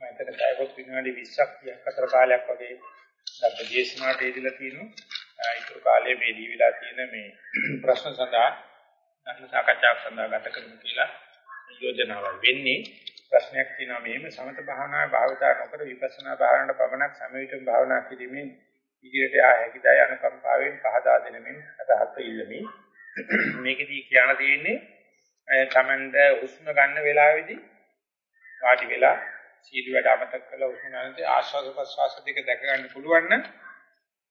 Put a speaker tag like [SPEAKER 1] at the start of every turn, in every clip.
[SPEAKER 1] මම හිතන සයිකොත් විනාඩි 20ක් 30ක් අතර කාලයක් වගේ ධර්ම දේශනාවට ඉදලා තියෙනවා. ඒතුරු කාලයේ මේ දීවිලා තියෙන මේ ප්‍රශ්න සඳහා ධර්ම සාකච්ඡාවක් සඳහා ගත කරමු කියලා යෝජනාවක් වෙන්නේ. ප්‍රශ්නයක් තියෙනවා මෙහෙම සමත භාවනාවේ භාවිතා නොකර විපස්සනා භාවනාවට පමණක් සමවිතම් භාවනා කිරීමෙන් ඉදිරියට යා හැකිදයි අනුකම්පාවෙන් පහදා දෙනමින් අදහත් ඉල්ලමි. මේකෙදී කියන්න තියෙන්නේ තමන්ද හුස්ම ගන්න වෙලාවේදී වාඩි වෙලා සීල වැඩ අමතක කළා හුස්ම ගන්නදී ආශ්වාස ප්‍රශ්වාස දෙක දැක ගන්න පුළුවන් නම්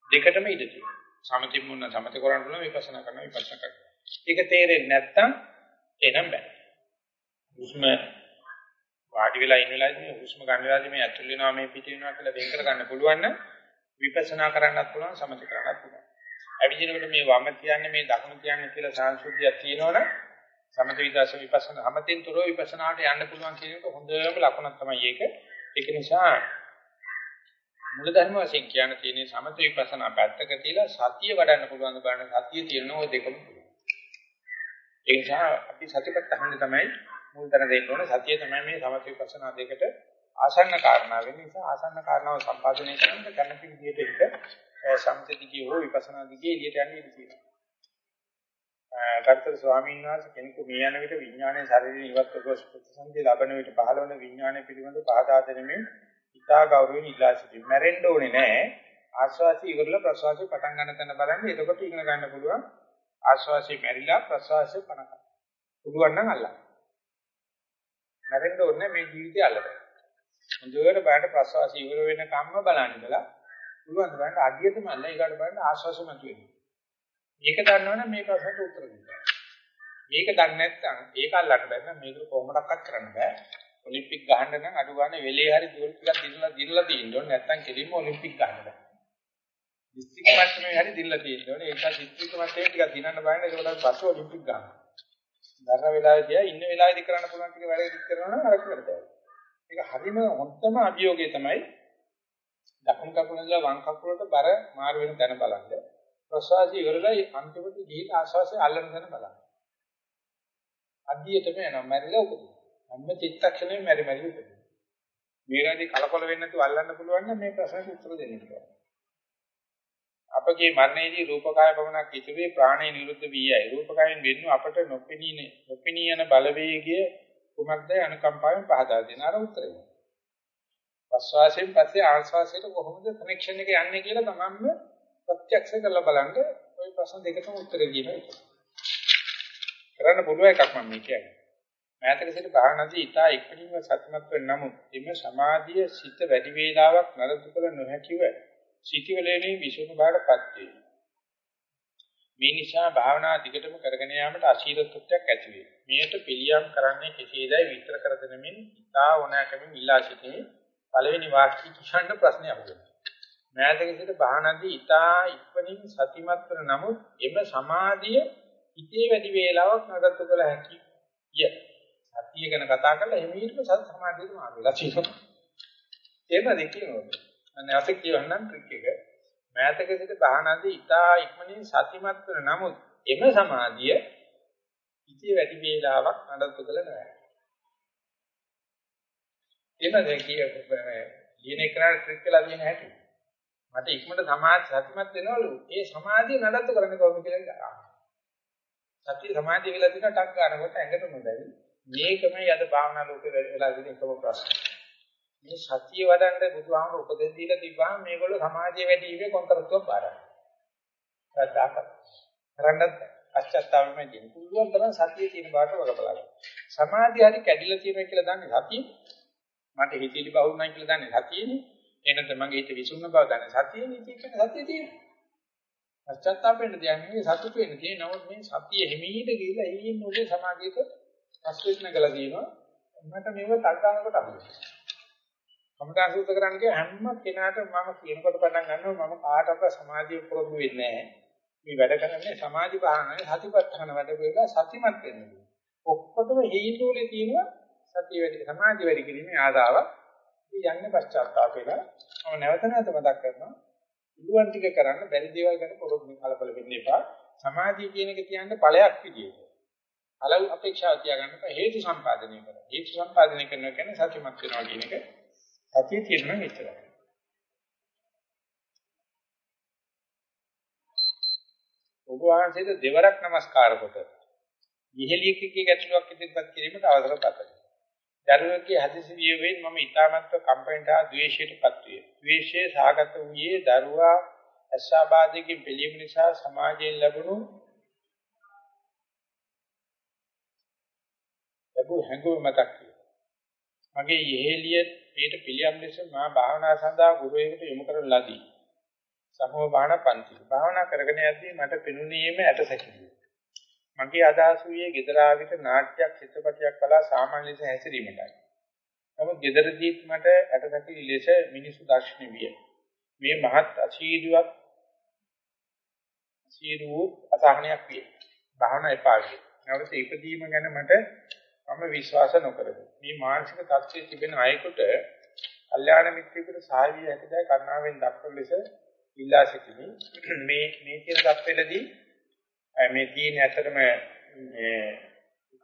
[SPEAKER 1] දෙකටම ඉඩ තියෙනවා. සමතින් මුන්න සමත කරන්න පුළුවන් විපස්සනා කරන විපස්සනා කරනවා. ඒක තේරෙන්නේ නැත්තම් එනම් බෑ. හුස්ම වාඩි වෙලා ඉන්න වෙලාවේදී හුස්ම ගන්න වෙලාවේදී මේ ඇතුල් වෙනවා මේ පිට වෙනවා කියලා වෙන් කර ගන්න පුළුවන් නම් විපස්සනා කරන්නත් පුළුවන් සමථ කරන්නත් පුළුවන්. අවිජිනකට මේ වම කියන්නේ මේ දකුණ කියන්නේ කියලා සංස්කෘතියක් තියෙනවනේ සමථ විදර්ශ විපස්සනා හැමතෙන් තොරව විපස්සනාට යන්න පුළුවන් කියන එක හොඳම ලකුණක් තමයි ඒක. ඒක නිසා මූල ධර්ම වශයෙන් කියන්න තියෙන්නේ සමථ විපස්සනා පැත්තක තියලා සතිය වඩන්න පුළුවන් බලන්න සතිය තියෙන ඔය දෙකම පුළුවන්. ඒ නිසා අපි සතිපට්ඨාන තමයි මුල් තැන දෙන්න ඕනේ සතිය තමයි මේ සමථ විපස්සනා දෙකට ආසන්න කාරණා වෙන නිසා ආසන්න කාරණාව සම්පාදනය කරන්න කැමති විදිහට එක සමථ දිගේ හෝ විපස්සනා දිගේ එළියට යන්න ඉඩ තියෙනවා. කර්තෘ ස්වාමීන් වහන්සේ කෙනෙකු මේ යන විට විඥානයේ ශරීරයෙන් ඉවත් කරගොස් ප්‍රතිසන්දි ලබන විට පහළවන විඥානය පිළිබඳ පහදා දෙනෙමින් ඉතා ගෞරවයෙන් ඉල්ලා සිටිනවා. මැරෙන්න ඕනේ නැහැ. ආශ්වාසය ඉවරලා ප්‍රශ්වාසය පටන් ගන්න තැන බලන්න. එතකොට ඉගෙන ගන්න පුළුවන්. ආශ්වාසය මැරිලා ප්‍රශ්වාසය පණ ගන්න. පුළුවන් නම් අල්ලන්න. මැරෙන්න ඕනේ මේ ජීවිතය අල්ලන්න. හොඳට බලන්න ප්‍රශ්වාසය ඉවර වෙන කම්ම බලන්න ඉඳලා පුළුවන් බලන්න අඩියටම අල්ල ඒකට බලන්න ආශ්වාසය මතුවෙනවා. මේක දන්නවනම් මේ ප්‍රශ්නට උත්තර දෙන්න. මේක දන්නේ නැත්නම් ඒක අල්ලන්න බැන්න මේක කොහොමඩක්වත් කරන්න බෑ. ඔලිම්පික් ගහන්න නම් අඩු ගන්න වෙලේ හරි දුර ටිකක් දිනලා දිනලා තියෙන්න ඕනේ නැත්නම් කෙලින්ම ඔලිම්පික් ගන්න බෑ. දිස්ත්‍රික් මට්ටමේ හරි දිනලා තියෙන්න ඕනේ. ඒක දිස්ත්‍රික් මට්ටමේ ටිකක් දිනන්න බෑනේ ඒකට පස්සේ ඔලිම්පික් ගන්න. දරන වෙලාවේදී ඉන්න වෙලාවේදී කරන්න පුළුවන් ටික වැඩ ඉදිරි කරනවා නම් අර කරතයි. ඒක හරිම හොඳම අභියෝගය තමයි දකුණු කකුල ඉඳලා වම් කකුලට බර මාර වෙන තැන බලන්න. ප්‍රසවාසය ඉවරලා අන්තිමට ගිහින් ආශ්වාසය අල්ලන තැන බලන්න. අඩියටම යනවා මැරිලා උපදිනවා. හැම චිත්තක්ෂණයෙම මැරි මැරි උපදිනවා. මේකදී කලකොල වෙන්නේ නැතුව අල්ලන්න පුළුවන් නම් මේ ප්‍රශ්නට උත්තර දෙන්න පුළුවන්. අපගේ මරණයේදී රූපකාය පමණක් ඉතිරි ප්‍රාණය නිරුද්ධ වී යයි. රූපකායෙන් වෙන්නු අපට නොපෙනී නොපෙනී යන බලවේගය කුමක්ද අනුකම්පාවෙන් පහදා දෙන අර උත්තරය. ප්‍රශ්වාසයෙන් පස්සේ ආශ්වාසයට කොහොමද කනෙක්ෂන් එක යන්නේ කියලා තමන්ම ප්‍රත්‍යක්ෂ කරලා බලන්න ওই ප්‍රශ්න දෙකටම උත්තර දෙන්න එක. කරන්න පුළුවන් එකක් මම මේ කියන්නේ. මෑතක සිට භාවනාදී ඊටා එක්කනින්ම සත්‍යමත් වෙන නමුත් එimhe සමාධිය සිත වැඩි වේලාවක් නරතු කළ නොහැකිව සිටිවලේනේ විසුණු බාටපත් වේ. මේ නිසා භාවනා දිගටම කරගෙන යාමට අශීලත්වයක් ඇති වේ. මෙයට පිළියම් කරන්නේ කෙසේදයි විස්තර කර දෙනමින් ඊටා ඕනෑකමින් ඉල්ලා සිටිනේ පළවෙනි වාක්‍ය කිෂණ්ඩ ප්‍රශ්නය අහුවෙනවා. මෑතක සිට භාවනාදී ඊටා ඉක්මනින් සතිමත් වන නමුත් එම සමාධිය හිතේ වැඩි වේලාවක් නඩත්තු කළ හැකි ය. සතිය ගැන කතා කරලා එමෙහිම සත් සමාධියට මාරු වෙලා තියෙනවා. එහෙම දෙකිනොත් අනේ අසක් කියවන්නම් ට්‍රික් එක. මෑතක සිට භාවනාදී ඊටා ඉක්මනින් සතිමත් වන නමුත් එම සමාධිය හිතේ වැඩි වේලාවක් නඩත්තු කළ නැහැ. එහෙම දැන් කිය ලියන එකට ට්‍රික් කරලා තියෙන හැටි. මට ඉක්මනට සමාධි සතිමත් වෙනවලු. ඒ සමාධිය නඩත්තු කරන්නේ කොහොමද කියලා සතිය සමාධිය කියලා තියෙන ටක් ගන්නකොට ඇඟට නොදැවි. මේකමයි අද භාවනා ලෝකේ වෙලා තියෙන එකම ප්‍රශ්න. මේ සතිය වඩන්න බුදුහාමුදුරු උපදෙස් දීලා තිබ්බාම මේගොල්ලෝ සමාධිය වැඩි ඉවේ කොන්තරත්වයක් බාරයි. සත්‍යාක කරන්නත් පශ්චාත්තාපෙම දෙන්න පුළුවන් තරම් සතිය තියෙන බාට වග බලන්න. සමාධිය හරි කැඩිලා තියෙනවා කියලා දන්නේ සතිය. මට හිතේලි බහුුණා කියලා දන්නේ සතියනේ. එනත මගේ හිත විසුණු බව දන්නේ සතියනේ. ඒක සතිය තියෙනවා. පශ්චාත්තාපෙන්න දෙන්නේ සතුට වෙන්න තියෙන නමුත් මේ සතිය හිමීට ගිහිලා එයින් ඔබේ සමාධියට පස්වෙන්න ගලා දිනවා. මට මේව තල්ගානකට අහුවෙනවා. කමඨා සූත්‍ර කරන්න කිය හැම කෙනාට මම කියනකොට පටන් ගන්නවා මම කාටවත් සමාධිය පුරුදු වෙන්නේ නැහැ. මේ වැඩ කරන්නේ සමාධි භාවනාවේ සතිපට්ඨාන වැඩ වේලා සතිමත් වෙන්නේ. ඔක්කොටම හේතුලේ තියෙනවා සතිය වැඩි සමාධි වැඩි කිරීමේ ආදාව. ඉතින් යන්නේ පශ්චාත්තාපේලා මම නැවත නැවත මතක් කරනවා. ඉදුවන් ටික කරන්න බැරි දේවල් ගැන පොරොත්තු කලබල වෙන්න එපා. සමාධිය කියන එක කියන්නේ ඵලයක් විදියට. ඵල අපේක්ෂාව තියාගන්න හේතු සම්පාදනය කරනවා. හේතු සම්පාදනය කරනවා කියන්නේ සතිමත් වෙනවා කියන එක සතිය තියෙනවා මෙච්චරයි. ඔබ වහන්සේට දෙවරක් নমස්කාර කොට ඉහෙලියකගේ ගැටලුවක් ඉදිරිපත් කිරීමට අවසර පතමි. දරුවෙකුගේ හදිසි වියවෙන් මම ඊ타මත්ව කම්පැනිට හා ද්වේෂයටපත් විය. ද්වේෂයේ සාගත වූයේ දරුවා අසාබාධයෙන් පිළියම නිසා සමාජයෙන් ලැබුණු ලැබු හැඟුම මතක් විය. මගේ ඉහෙලිය මේට පිළියම් ලෙස මා භාවනා සඳහා ගුරුවරයෙකුට යොමු කරන ලදී. සමෝ බාහන පන්ති. භාවනා කරගෙන යද්දී මට පෙනුනේම ඇටසැකිලි. මගේ අදහස වූයේ gedaraවිත නාට්‍යයක් චිත්‍රපටයක් බලා සාමාන්‍ය ලෙස හැසිරීමටයි. නමුත් gedarදීත් මට ඇටසැකිලි ලෙස මිනිසු දර්ශන විය. මේ මහත් අසීරුවක් අසීරු අසහනයක් විය. භාවනා එපා විය. නැවත ඉපදීම ගැන මට මම විශ්වාස නොකරමි. මේ මානසික තත්ත්වයේ තිබෙන අයෙකුට කල්යාණ මිත්‍රයෙකුට සහාය හැකිදයි කරුණාවෙන් දක්වන ලෙස ඉල්ලා සිටිමි. මේ මේ කියන தත්වෙලදී මේ තියෙන ඇත්තටම මේ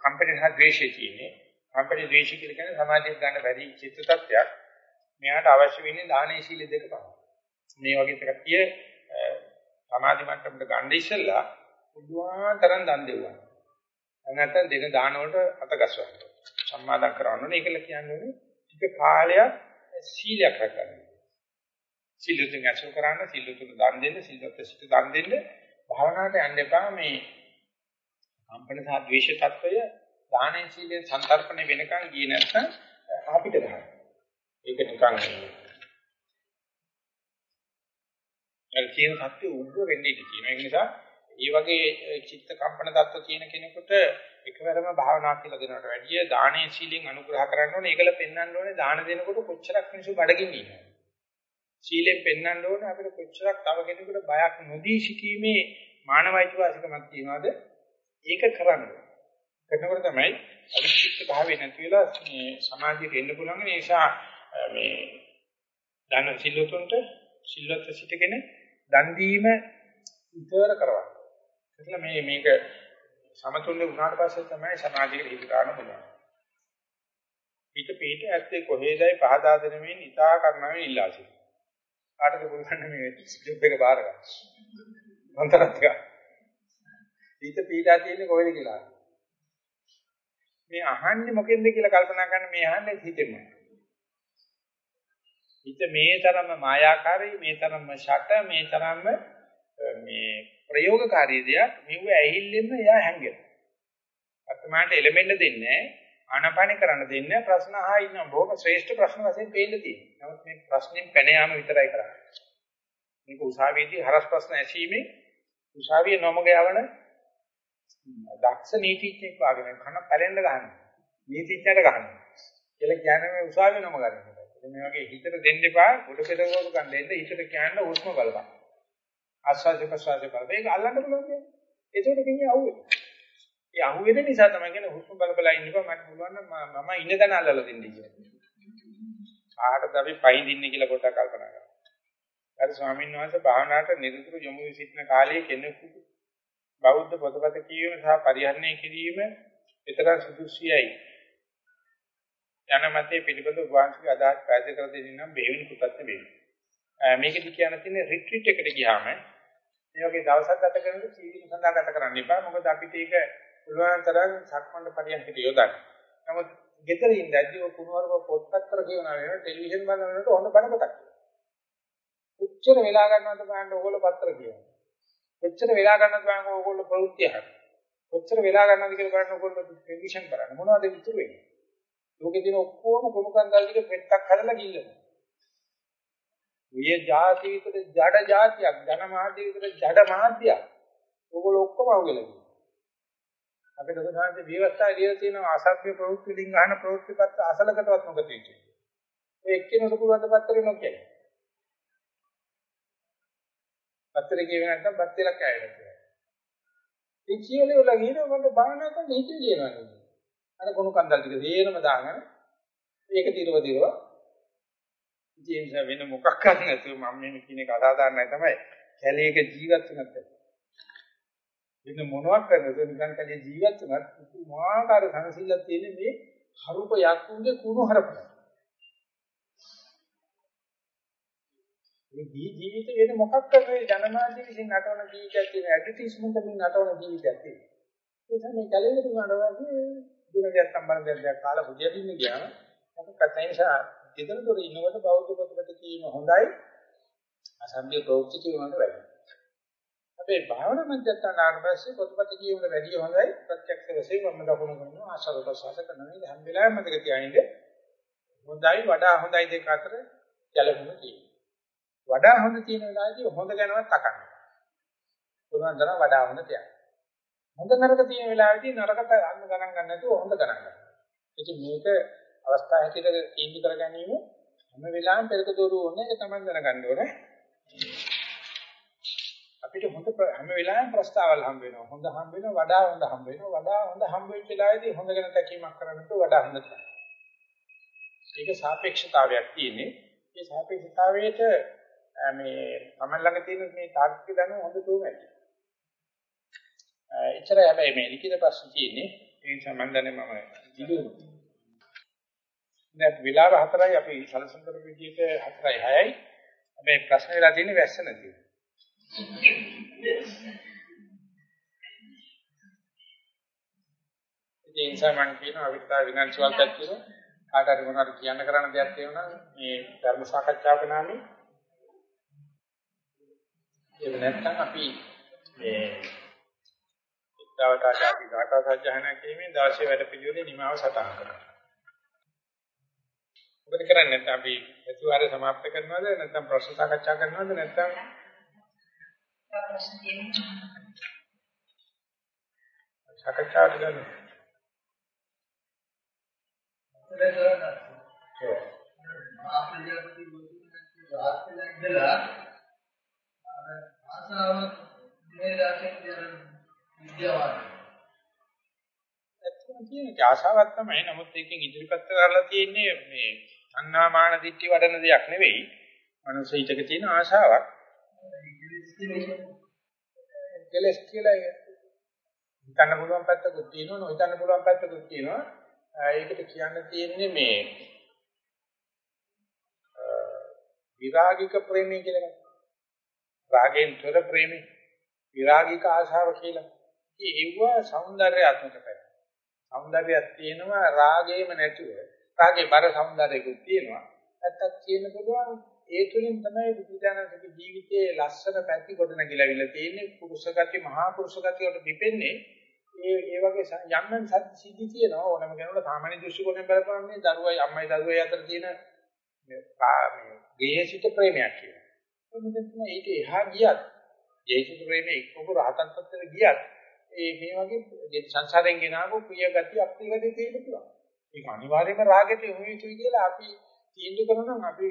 [SPEAKER 1] කම්පැනි හා ද්වේෂය තියෙන්නේ. කම්පැනි ද්වේෂය කියලා කියන්නේ සමාජයෙන් ගන්න බැරි චිත්ත tattයක්. මෙයාට අවශ්‍ය වෙන්නේ දානේ සීල දෙක පමණයි. මේ වගේ එකක් කිය සමාධි මට්ටමට ගන්න ඉස්සෙල්ලා පුදුමාතරම් දන් දෙවුවා. නැත්නම් දෙන දාන වලට අත ගස්වන්න. සම්මාදම් කරන්න ඕනේ. ඒකල කියන්නේ ටික කාලයක් සීලයක් රැකගන්න. සීලයෙන් අසු කරන්න, සීලතුන දන් දෙන්න, සීලත් සිට දන් දෙන්න භාවනාවට යන්න එපා මේ කම්පන සහ ද්වේෂ తত্ত্বය දානේ සීලෙන් සන්තරපණය වෙනකන් ගියේ නැත්නම් අපිට ගන්න. ඒක නිකන් ඒ කියන සත්‍ය උග්‍ර වෙන්නේ කියන ඒ නිසා ඒ වගේ චිත්ත කම්පන தত্ত্ব කියන කෙනෙකුට එකවරම භාවනා කියලා දෙනවට වැඩිය දානේ සීලෙන් අනුග්‍රහ කරන්න ඕනේ. ඒකල පෙන්වන්න ඕනේ දාන දෙනකොට කොච්චරක් මිනිස්සු බඩගින්නේ. සීලෙන් පෙන්වන්න ඕනේ අපිට කොච්චරක් තව කෙනෙකුට බයක් නොදී සිටීමේ මානවයිකවාසිකමක් තියනවාද ඒක කරන්න කරනකොට තමයි අවිචිත්ත භාවය නැති වෙලා මේ සමාධියට එන්න පුළුවන් ඒ නිසා මේ දන සිල්ලුතුන්ට සිල්වත් සිටගෙන දන් දීම විතර කරවන්න. එතන මේ මේක සමතුල්‍ය වුණාට පස්සේ තමයි සමාධියට හිත ගන්න පුළුවන්. පිට පිට ඇත්තේ කොහේදයි පහදා දෙනමින් ඉතා කරනවෙ ඉල්ලා සිටිනවා. කාටද පුළුවන් මේ ජොබ් එක බාර ගන්න. මන්තරත් එක. ඊට පීඩා තියෙන්නේ කොහෙද කියලා. මේ අහන්නේ මොකෙන්ද කියලා කල්පනා කරන මේ අහන්නේ හිතෙම. හිත මේ තරම්ම මායාකාරී, මේ තරම්ම ෂට, මේ තරම්ම මේ ප්‍රයෝගකාරී දෙයක් මෙව ඇහිල්ලෙන්න එයා හැංගෙනවා. අත්මාට එලෙමෙන්න දෙන්නේ නැහැ. ආනාපානේ කරන්න දෙන්න ප්‍රශ්න අහා ඉන්න බොහොම ශ්‍රේෂ්ඨ ප්‍රශ්න වශයෙන් පේන්න තියෙනවා. නමුත් මේ ප්‍රශ්نين පැන යාම විතරයි කරන්නේ. මේක උසාවියේදී හරස් ප්‍රශ්න ඇසීමේ උසාවියේ නොමග යවන දක්ෂ නීතිඥෙක් වාගේ මේ කන පැලෙන්න ගන්න. නීතිඥයට ගන්න. කියලා කියන්නේ මේ උසාවියේ නොමග ගන්න. මේ වගේ හිතට දෙන්න එපා, පොඩ පෙරවක ගන්න දෙන්න, හිතට කියන්න උස්ම බලපන්. ආස්වාද ප්‍රසවාද බලපන්. ඒක අල්ලන්න පුළුවන් කියන්නේ. ඒක කියන්නේ අවුල. ඒ අහුවෙන නිසා තමයි කියන්නේ හුස්ම බල බල ඉන්නකෝ මට පුළුවන් නම් මම ඉන්න තැන අල්ලලා දෙන්න කියලා. ආහටද අපි පයින් දින්නේ කියලා පොඩ්ඩක් කල්පනා කරමු. අර ස්වාමීන් වහන්සේ භාවනාවට නිරතුරු යොමු වී සිටින කාලයේ කෙනෙකු බෞද්ධ පොතපත කියවීම සහ පරිහරණය කිරීම විතරක් සුදුසුයයි. යන මතයේ පිළිබඳ වංශික අදහස් පැහැදිලි කර දෙන්න නම් බෙහෙවින් කුපත් වෙනවා. මේකදි කියන්න තියෙන්නේ රිට්‍රීට් එකට ගියාම මේ වගේ දවසක් ගත කරනකොට සීලීම සඳහා ගත කරන්න එපා. මොකද අපිට ඒක පුළුවන් තරම් සක්මණේ පරියන්කට යොදන්න. නමුත් ගෙදර ඉඳද්දී ඔය කුණුවරක පොත්පත්තර කියනවා වෙනවා ටෙලිවිෂන් බලන වෙනකොට ඔන්න බණ පොතක්. කොච්චර වෙලා ගන්නවද බලන්න ඕගොල්ලෝ පත්‍ර කියනවා. කොච්චර වෙලා ගන්නවද බලන්න ඕගොල්ලෝ ප්‍රවෘත්ති අහන්න. කොච්චර වෙලා ගන්නවද කියලා බලන්න ඕගොල්ලෝ ටෙලිවිෂන් බලන්න. මොනවද විතර වෙන්නේ? ලෝකේ තියෙන ඔක්කොම කුණු කන්දල් ටික පෙට්ටක් හදලා ගිල්ලනවා. මේ જાති විතර ජඩ જાතියක්, ධන මාධ්‍ය විතර ජඩ මාධ්‍යයක්. ඕගොල්ලෝ ඔක්කොම අවුලලා අපිට උදාහරණ විවස්ථා ලියලා තියෙන අසභ්‍ය ප්‍රවෘත්ති වලින් අහන ප්‍රවෘත්ති පත්‍ර අසලකටවත් නොගත යුතුයි. ඒ එක්කිනෙකුට පුළුවන් පත්‍රේ නොකියයි. පත්‍රේ කියවෙ නැත්නම් පත්‍රයක් ඇයෙන්නේ. ඒ කියන්නේ වල ගිහින් මම බාහනා කරන්න හිතේ කියනවා නේද? අර කොණු කන්දල් ටික තේරම දාගෙන ඒක දිරව දිරව ජේම්ස් වෙන මොකක් කරන්නේ නැතුව මම මේ කියන එක අසාධාරණයි තමයි. කැලේක ජීවත් වෙනත් වෙන මොනවක් කරන්නද නිකන් කලේ ජීවත් වුණත් පුදුමාකාර සංසිල්ලක් තියෙන මේ හරුප යක්කුන්ගේ කුණු හරපන. මේ ජීවිත වෙන මොකක් කරේ ජනමාධ්‍ය විසින් නටවන ජීවිතයක් තියෙන ඇඩ්වර්ටයිස්මන්ට් වලින් නටවන ජීවිතයක් තියෙනවා. ඒ නිසා මේ කැලේට දුන්නාට වගේ දුරදියක් සම්බන්ධ දෙයක් කාලා බුදියදින්න ගියාම මොකක්ද ඒ නිසා දෙතන දොර ඉන්නකොට බෞද්ධ පොතපත කීම හොඳයි අසම්ප්‍ය ප්‍රවෘත්ති කියනකට වැඩි. හැබැයි භාවනා මධ්‍යස්ථාන ආරම්භයේ පොතපත කියවල වැඩි හොඳයි ප්‍රත්‍යක්ෂ වශයෙන් වම දකුණු කරනවා ආශාව ප්‍රසවාස කරනවා හැම වෙලාවෙම මතක තියාගන්න හොඳයි වඩා හොඳයි දෙක අතර ගැළපෙන තියෙනවා. වඩා හොඳ තියෙන වෙලාවේදී හොඳ ගැනවත් අකන්න. පුළුවන් තරම් වඩා හොඳ තියන්න. හොඳ නරක තියෙන වෙලාවේදී නරකට අන්න ගණන් ගන්න නැතුව හොඳ ගණන් ගන්න. ඉතින් මේක අවස්ථා හැටියට තීන්දුව කර ගැනීම හැම වෙලාවෙම පෙරක දෝරු ඕනේ ඒක තමයි දැනගන්න ඕනේ. අපිට හොඳ හැම වෙලාවෙම ප්‍රස්තාවල් හම්බ වෙනවා. හොඳ හම්බ වෙනවා, වඩා හොඳ හම්බ වෙනවා. වඩා හොඳ හම්බ වෙච්ච වෙලාවේදී හොඳ ගැන තැකීමක් කරන්නට වඩා හොඳ තමයි. ඒක සාපේක්ෂතාවයක් තියෙන්නේ. මේ සාපේක්ෂතාවයට මේ තමන් ළඟ තියෙන මේ තාර්කික දැනුම හොඳටම ඇති. එච්චරයි හැබැයි මේ ලිඛිත ප්‍රශ්න තියෙන්නේ. ඒ නිසා මම දන්නේ මම දිගු. දැන් විලාර හතරයි අපි සලසන කරපු විදිහට හතරයි හයයි. හැබැයි ප්‍රශ්න වෙලා තියෙන්නේ වැස්ස නැති. ඒ නිසා මම කියනවා අපිට තව විනාඩි 12ක් තියෙනවා. කාට හරි මොනවද කියන්න කරන්න දෙයක් තියෙනවා නම් මේ ධර්ම සාකච්ඡාවක නාමයෙන් එහෙම නැත්නම් අපි මේ ඉස්තාවතා ආදී ගාථා සජ්ජහන කිරීමේ දාශේ වැඩ පිළිවෙලේ නිමාව සටහන් කරනවා. මොකද කරන්නේ නැත්නම් අපි ප්‍රතිවාරය સમાપ્ત කරනවද නැත්නම් ප්‍රශ්න සාකච්ඡා කරනවද නැත්නම් ප්‍රශ්න තියෙනවා. සාකච්ඡාවට ගන්න.
[SPEAKER 2] ආපලියපති මුතුන් ආස්තලා ඉඳලා ආසාව මේ දාසෙන් කියන විද්‍යාවක්.
[SPEAKER 1] ඇත්තම කියන්නේ ආශාවක් තමයි. නමුත් ඒකෙන් ඉදිරිපත් කරලා තියෙන්නේ මේ අන්නාමාන දිට්ඨි වඩන දෙයක් නෙවෙයි. මනස හිතක තියෙන ආශාවක්. කෙලස් කියලා හිතන්න පුළුවන් පැත්තකුත් තියෙනවා නොහිතන්න පුළුවන් පැත්තකුත් තියෙනවා. ඒකට කියන්න තියෙන්නේ මේ විරාගික ප්‍රේමය කියලා එකක්. රාගෙන් තොර ප්‍රේමය. විරාගික ආශාව කියලා. ඒව సౌందర్యාත්මක පැත්ත. సౌందర్యයක් තියෙනවා රාගේම නැතුව. රාගේ බර సౌందర్యකුත් තියෙනවා. නැත්තක් කියන්න පුළුවන් ඒ තුලින් තමයි බුදුදානසක ජීවිතයේ ලස්සන පැති කොට නැගිලාවිලා තියෙන්නේ. පුරුෂ ගති මහා පුරුෂ ගති වලට පිපෙන්නේ ඒ ඒ වගේ යම් යම් සිද්ධි තියෙනවා ඕනම කෙනෙකුට සාමාන්‍ය දෘෂ්ටි කෝණයෙන් බලපුවම මේ දරුවයි අම්මයි දරුවයි අතර තියෙන මේ ගේහසිත ප්‍රේමයක් කියලා. මෙතන තමයි ඒක එහා ගියත් ජේසුස් ප්‍රේමයේ එක්කම රහතන් තත්ත්වෙට ගියත් ඒ මේ වගේ සංසාරයෙන් ගෙනාවු ප්‍රිය ගති අප්‍රිය ගති තියෙන්න පුළුවන්. ඒක අනිවාර්යයෙන්ම රාගෙට යොමු යුතුයි කියලා අපි තීන්දුව කරනවා නම් අපි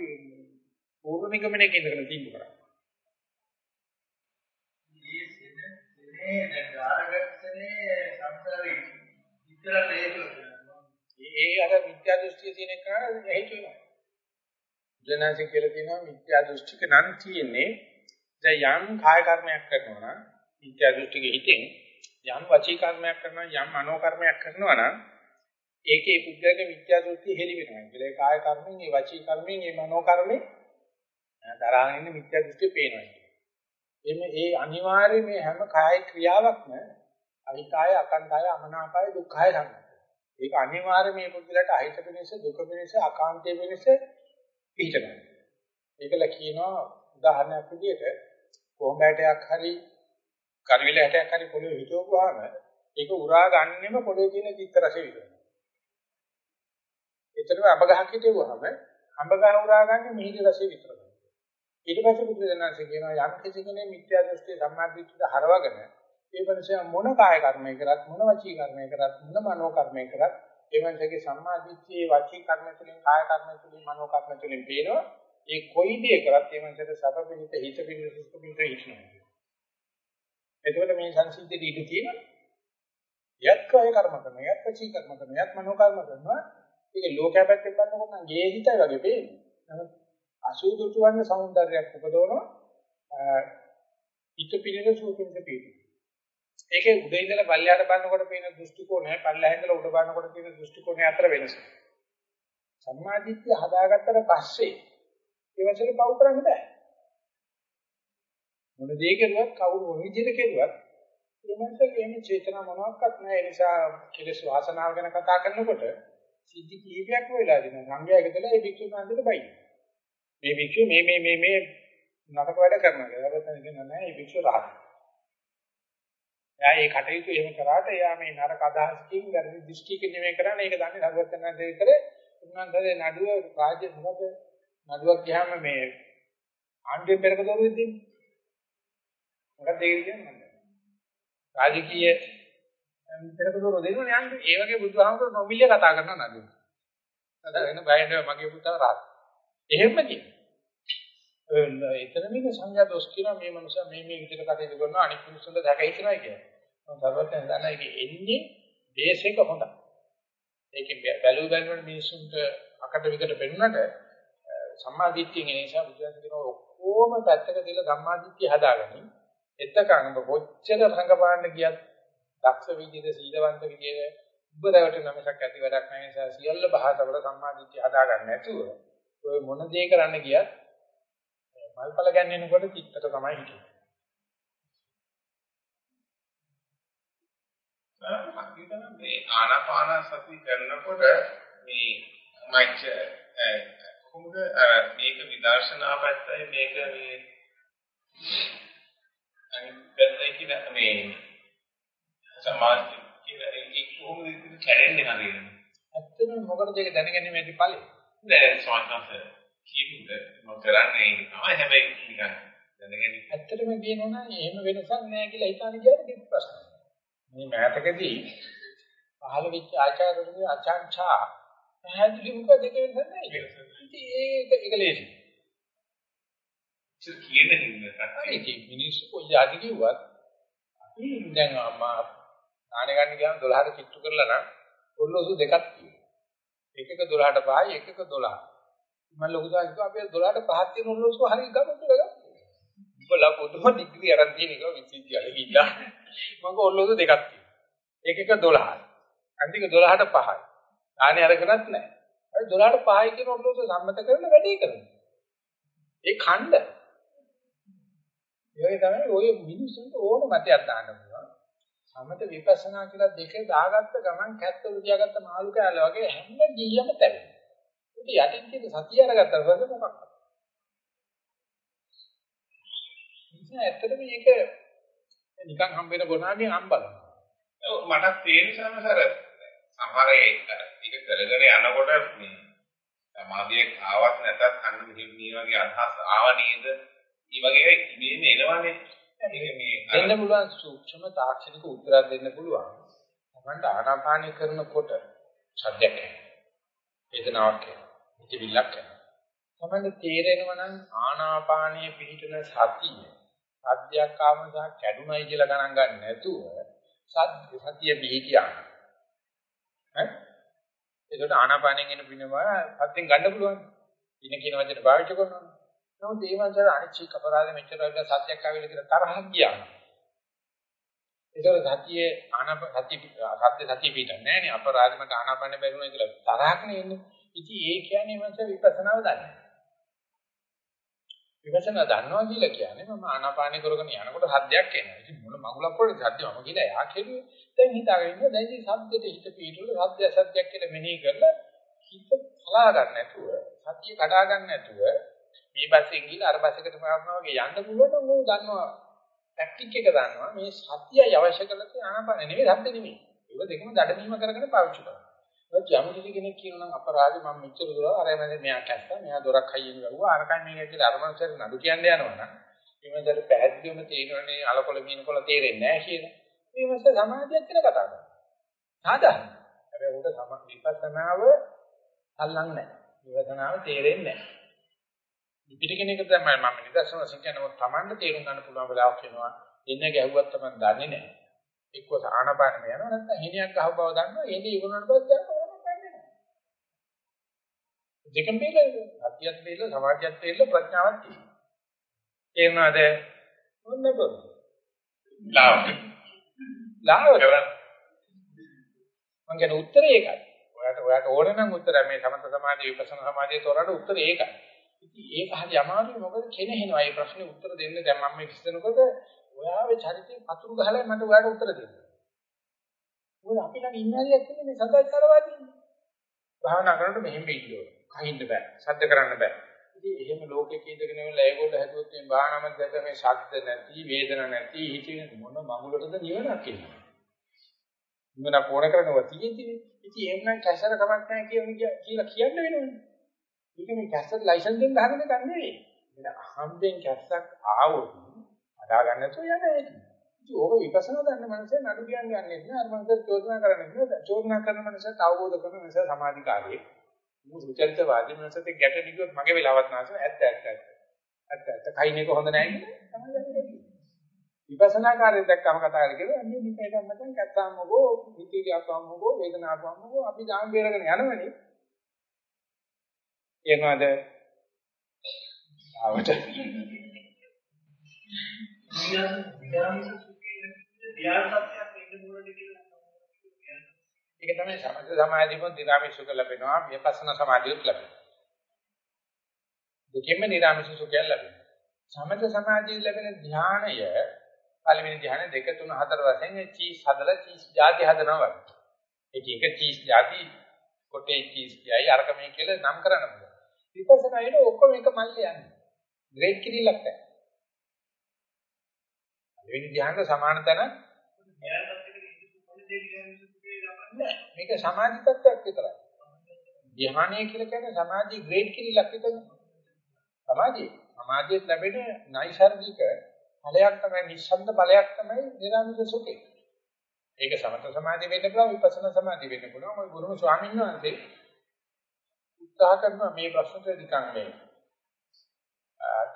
[SPEAKER 1] පූර්ව නිගමනයක ඉඳගෙන තීන්දුව කරා.
[SPEAKER 2] මේ සිනේ දැන් ධාරගත්තනේ සංසාරේ විතරට හේතුව.
[SPEAKER 1] ඒ අර මිත්‍යා දෘෂ්ටිය තියෙන එක හේතු වෙනවා. ජනසික කියලා කියනවා මිත්‍යා දෘෂ්ටික නම් තියෙන්නේ දැන් යම් කාය කර්මයක් කරනවා නම් මිත්‍යා දෘෂ්ටික හිතෙන් යම් වචී කර්මයක් කරනවා යම් මනෝ කර්මයක් කරනවා නම් ඒකේ පුද්ගලගේ මිත්‍යා දෘෂ්ටි හෙලි වෙනවා. ඒ කාය කර්මෙන්, ඒ වචී කර්මෙන්, ඒ මනෝ කර්මෙන් දරාගෙන ඉන්න මිත්‍යා දෘෂ්ටි පේනවා. එමේ ඒ අනිවාර්ය මේ හැම කාය ක්‍රියාවක්ම අහිතාය, අකන්තාය, අමනාපය, දුක්ඛය සම්බන්ධයි. ඒක අනිවාර්ය මේ පුද්ගලට අහිත වෙනස, දුක වෙනස, අකාන්තය වෙනස පිළිගන්න. ඒකල කියනවා උදාහරණයක් විදිහට කොහොඹෑටයක් හරි කරවිල හැටයක් හරි පොළොවේ හිටවුවාම ඒක උරා ගන්නෙම පොළොවේ තියෙන චිත්ත රසය විතරයි. ඒතරම අඹ ගහක් හිටවුවාම අඹ ගහ උරා ගන්න මිහිරි රසය විතරයි. ඊට පස්සේ බුදුදහමසේ කියනවා යම් කිසි කෙනෙක් මිත්‍යා දෘෂ්ටි සම්මාදිට්ඨියට හරවගෙන ඒ මනුස්සයා මොන කාය කර්මය කරත් මොන වචී කර්මය කරත් මොන මනෝ කර්මය කරත් ඒ මනුස්සයාගේ සම්මාදිට්ඨියේ වචී කර්ම තුළින් කාය කර්ම තුළින් මනෝ කර්ම තුළින් පේනවා. ඒ කොයි දේ කරත් ඒ මනුස්සයාට සබපිනිත හිත පිනිත සුඛ පිනිත හිතනවා එතකොට මේ සංසිද්ධියට ඉඳ තියෙනවා. යත් කාය කර්ම කරනවා යත් වචී කර්ම කරනවා යත් මනෝ කර්ම කරනවා. ඒක ලෝකයා පැත්තෙන් බලනකොට නම් ගේ හිතයි වගේ පේන්නේ. නමුත් අසුදුතු වන්න సౌందර්යයක් උපදවනවා හිත පිළිද සූපින්ද පිළිද ඒකේ උඩ ඉඳලා පල්ලයට බලනකොට පේන දෘෂ්ටි කෝණය පල්ලෙහා ඉඳලා උඩ බලනකොට තියෙන දෘෂ්ටි කෝණය අතර වෙනස. සම්මාදිට්ඨිය හදාගත්තට පස්සේ ඒ වගේ පව් කරන්න බෑ. මොන දේ කෙරුවත් කවුරු මොන විදිහට කෙරුවත් ඒ මනසගේ එන්නේ චේතනා මොනවත් නැහැ. ඒ නිසා කෙලස් වාසනාව ගැන කතා කරනකොට සිද්ධි කීපයක් වෙලා දෙනවා. සංඥා එකතලා ඒ භික්ෂුන් වහන්සේට බයි. මේ භික්ෂුව මේ මේ මේ මේ නරක වැඩ කරනවා කියලා. ඒකට කියන නෑ මේ භික්ෂුව රහත්. එයා ඒ කටයුතු එහෙම කරාට එයා මේ නරක අදහසකින් වැරදි දෘෂ්ටියකින් නෙමෙයි කරන්නේ. ඒක දන්නේ සර්වඥාන්ත විතර උන්වහන්සේ නඩුව රාජ්‍ය මොකද නඩුවක් ගියාම මේ ආණ්ඩුවෙන් පෙරක දරුවෙක් දෙන්නේ. මොකක්ද ඒක කියන්නේ? රාජකීය පෙරක දරුව දෙන්නේ ආණ්ඩුව. ඒ වගේ බුදුහාමුදුරුවෝ නොමිලිය කතා කරන නඩුව. අද වෙන බයෙන් මගේ පුතා රාජ. එහෙම කියන්නේ. එතන මේක සංඥා දොස් කියනවා මේ මනුස්සයා මේ මේ විදිහට කටයුතු කරනවා අනිත් මිනිස්සුන්ට දැක හිතනවා කියන්නේ. මම සර්වඥයන් දන්නා ඒක එන්නේ බේස් එක හොඳයි. ඒකේ වැලු බැලුවන මිනිස්සුන්ට අකට විකට පෙන්නුනට සම්මාදිට්ඨියෙන් ඒ නිසා බුදුන් කියනවා ඔක්කොම පැත්තක දාලා සම්මාදිට්ඨිය හදාගනින්. එතකන් ඔබ කොච්චර රංගපාන්න ගියත් දක්ෂ විදිහට සීලවන්ත විදිහට ඔබ රැවට නමසක් ඇති වැඩක් නැහැ නිසා සියල්ල බහතවල සම්මාදිට්ඨිය හදාගන්න නැතුව ඔය මොන දේ කරන්න ගියත් මල්පල ගැන්වෙනකොට චිත්තට තමයි හිටින්නේ.
[SPEAKER 3] මේ ආනාපාන සති කරනකොට මේ මච්ච කොහොමද මේක විදර්ශනා පැත්තයි මේක මේ අනිත් පැත්තයි කියන මේ සමාධි කියන එක කොහොමද ඉතින් කැඩෙන්නේ හරියට?
[SPEAKER 1] ඇත්තටම මොකටද ඒක දැනගැනීමේදී ඵලෙ?
[SPEAKER 3] දැන් සමාධිය කියනද මම කරන්නේ ඒක තමයි හැබැයි නිකන් දැනගැනීම.
[SPEAKER 1] ඇත්තටම කියනවා නම් එහෙම වෙනසක් නැහැ කියලා හිතාන කියලා කිසි ප්‍රශ්නයක්. මේ මෑතකදී පහළ වෙච්ච ආචාර්යවරුගේ අචාන්චා පැහැදිලි මුක දෙක වෙනසක් නැහැ. ඉතින් ඒක ඒක ලේසි.
[SPEAKER 3] ඒක කියන්නේ
[SPEAKER 1] හරි ඉතින් මිනිස්සු කොයි ආදි කිව්වත් අපි දැන් අම්මා නාන ගන්න ගියාම 12ට කිට්ටු කරලා නම් ඔල්ලෝසු දෙකක් තියෙනවා. එකක 12ට 5යි එකක 12. මම ලොකු සාහිත්‍ය අපේ 12ට පහක් තියෙන ඔල්ලෝසු හරිය ගමන් කියලා ගත්තා. උඹලා පොදුම ඩිග්‍රී අරන් තියෙන එක විශ්වවිද්‍යාලෙ ගිහිල්ලා මම ඔල්ලෝසු දෙකක් තියෙනවා. එකක 12යි. අන්තික 12ට 5යි. ආනේ අරගෙනත් නැහැ. ඒ 12ට 5යි කියන ඔල්ලෝසු සම්මත කරන වැඩේ කරනවා. ඒ ඛණ්ඩ. ඒ තමයි ඔය මිනිස්සුන්ට ඕන මතයක් දාන්න පුළුවන්. සමත විපස්සනා කියලා දෙක දාගත්ත ගමන් කැත්ත උදියාගත්ත මාළු කෑල්ල වගේ හැම ගියම තැවෙනවා. ඒක යටින් තියෙන සතිය අරගත්තා පස්සේ මොකක්ද? ඉතින් ඇත්තටම මේක නිකන් හම්බ වෙන ගොනාගේ හම්බල.
[SPEAKER 3] ඔව් මටත් තේරෙන සමහර සමහරේ ඒක කරගෙන යනකොට මේ සමාධියක් ආවත් නැතත් අන්න මෙහෙම මේ වගේ අදහස් ආව නේද? මේ වගේ ඉමේම එනවනේ. ඒක මේ
[SPEAKER 1] දෙන්න පුළුවන් සූක්ෂම තාක්ෂණික උත්තරයක් දෙන්න පුළුවන්. තමන්ට ආනාපානය කරනකොට සද්දයක් වේදනාවක් හිතවිල්ලක් කරනවා. තමයි තේරෙනවා නම් ආනාපානයේ පිහිටන සතිය සද්දයක් ආවම සහ කැඩුනයි කියලා ගණන් ගන්න නැතුව සද්ද සතිය පිහිටියා. ඈ ඒකට ආනාපානෙන් එන පිනවා සද්දෙන් ගන්න පුළුවන්. ඉන කියන වචනේ පාවිච්චි කරනවා. නමුත් ඒ වන්සර අනිච්චික අපරාධ මෙච්චර වෙලා සත්‍යයක් ආවිල කියලා තරහක් ගියා. ඒතර සතියේ ආනාප සතිය සත්‍ය සතිය පිටන්නේ නැහැ නේ අපරාධමට ආනාපාන බැරිුණා කියලා තරහක් නේ එන්නේ. ඉතින් ඒ කියන්නේ මනස විපස්සනාව දන්නේ. විපස්සනා දන්නවා කියලා කියන්නේ මම ආනාපාන කරගෙන යනකොට සද්දයක් එනවා. ඉතින් මොන මඟුලක් වලද සද්ද මම කියලා එයා කෙරුවේ. දැන් හිතාගෙන ඉන්නවා දැන් ඉතින් සද්දෙට හිත පිටුල සද්ද සද්දයක් කියලා මෙනෙහි කරලා හිත හලා ගන්න නැතුව සතිය කඩා ගන්න නැතුව මේ බස්සින් ගිහලා අර බස් එකට පාවනවා වගේ යන්න පුළුවන් නම් ඌ දන්නවා ටැක්ටික් එක දන්නවා මේ සතියයි අවශ්‍ය කරලා තියෙන ආනාපාන නෙවෙයි සද්ද නෙවෙයි. ඒක දෙකම දඩමීම කරගෙන පාවිච්චි කරනවා. යම් කිසි කෙනෙක් කියනවා නම් අපරාධي මම මෙච්චර දුර අර මැද මෙයා කැස්සා මෙයා දොරක් හයියෙන් ගවුවා. අරකයි මේක කියලා අර මනුස්සයර නඩු කියන්න යනවා නම් මේ මන්දට පැහැදිලිවම තේරෙන්නේ අලකොල මිනකොල තේරෙන්නේ නැහැ කියන මේ මස්ස සමාධියක් කියලා කතා කරනවා. සාධාරණ හැබැයි උට සම විපස්සනාව අල්ලන්නේ නැහැ. විපස්සනාව තේරෙන්නේ නැහැ. පිට කෙනෙක් තමයි මම නිදර්ශන වශයෙන් කියනවා Tamanට තේරුම් ගන්න පුළුවන් වෙලාවක් වෙනවා. එන්න ගැහුවත් තමයි දන්නේ නැහැ. එක්ක ආනපානෙම යනවා. නැත්නම් හිණියක් ගහව බව දන්නවා. එන්නේ ඉවරනට පස්සේ යනවා. දෙකම බේරලා සතියත් බේරලා සමාධියත් බේරලා ප්‍රඥාවත් තියෙනවා. තේරුණාද? මොන්න බෝ.
[SPEAKER 3] ලාව.
[SPEAKER 1] ලාව කරා. මං කියන උත්තරේ ඒකයි. ඔයාලට ඔයාලට ඕන නම් උත්තරය මේ සමත සමාධි විපස්සනා සමාධිය තෝරන්න උත්තරේ ඒකයි. ඉතින් ඒක හරි අමාරුයි මොකද කෙනෙහිනවා මේ ප්‍රශ්නේ උත්තර දෙන්න දැන් මම මේ හිතනකොට ඔයාගේ චරිතේ පතුරු ගහලා මට ඔයාලට උත්තර දෙන්න. මොකද අපි ළඟ ඉන්නරියක් තියෙන මේ සදාචාරවාදී. භාවනා කරනකොට මෙහෙම ඉන්න ඕනේ. කහින්න බෑ. සද්ද කරන්න බෑ. ඉතින් එහෙම ලෝකෙක ඉඳගෙන ඉවල ඒගොල්ලෝ හැදුවොත් මේ භාවනාවක් දැක මේ ශබ්ද නැති, වේදන නැති, හිතේ මොන මඟුලටද නිවනක් එන්නේ. නිවන පෝර කරනවා තියෙන්නේ. ඉතින් එහෙනම් කැසර කමක් නැහැ කියන්නේ කියලා කියන්න වෙනවනේ. ඒක මේ කැසර් ලයිසන්ස් දෙන්න හදන එකක් නෙවෙයි. මෙන්න අහම්බෙන් කැස්සක් ආවොත් අදා ගන්න නැතුව යන්නේ. ඉතින් ඕක විපස්සනා දන්න මනසේ නඩු කියන්නේ යන්නේ නැහැ. අර මනසේ චෝදනා කරන්නේ නැහැ. චෝදනා කරන මනසට අවබෝධ කරන මනස සමාධිකාරී. මු සුචරිතවාදී මනසට ගැට නිකුත් මගේ වෙලාවත් නැසන ඇත්ත ඇත්ත ඇත්ත. ඇත්ත ඇත්ත කයින් එක හොඳ නැහැ කියන්නේ. විපස්සනා කාර්යයක් දැක්කම කතා කරගෙන අන්නේ නිකේට නැත්නම් කැත්තාම මොකෝ, හිතේලියාවම මොකෝ, වේදනාවම මොකෝ අපි ගාම් බේරගෙන යනවනේ. එනවාද? ආවට. ඒක තමයි සමථ සමාධියම දිනාමිසු සුඛ ලැබෙනවා විපස්සනා සමාධියත් ලැබෙනවා. දෙකෙන්ම නිරාමිසු සුඛය ලැබෙනවා. සමථ සමාධිය ලැබෙන ධානය පළවෙනි ධානය 2 3 4 වශයෙන් චීස් හදලා චීස් ಜಾති හදනවා වගේ. ඒක එක චීස් ಜಾති කොටේ චීස් කියයි අරක මේ කියලා නම් කරන්න බෑ. විපස්සනායේට ඔක්කොම එක මල්ලේ යන්නේ. ග්‍රේඩ් කිරිලක් නැහැ. පළවෙනි ධානයට සමාන තැන මේක සමාධි තත්ත්වයක් විතරයි. ධ්‍යානය කියලා කියන්නේ සමාධි ග්‍රේඩ් කිරිලක් විතරයි. සමාධිය. සමාධියට ලැබෙන නයිසර්ගික ඵලයක් තමයි නිස්සන්ද ඵලයක් තමයි නිරාමිත සුඛය. ඒක සමත සමාධිය වෙන්න පුළුවන් විපස්සනා සමාධිය වෙන්න පුළුවන්. ඔය ගුරුම ස්වාමීන් වහන්සේ උත්සාහ කරනවා මේ ප්‍රශ්නට නිකන් මේ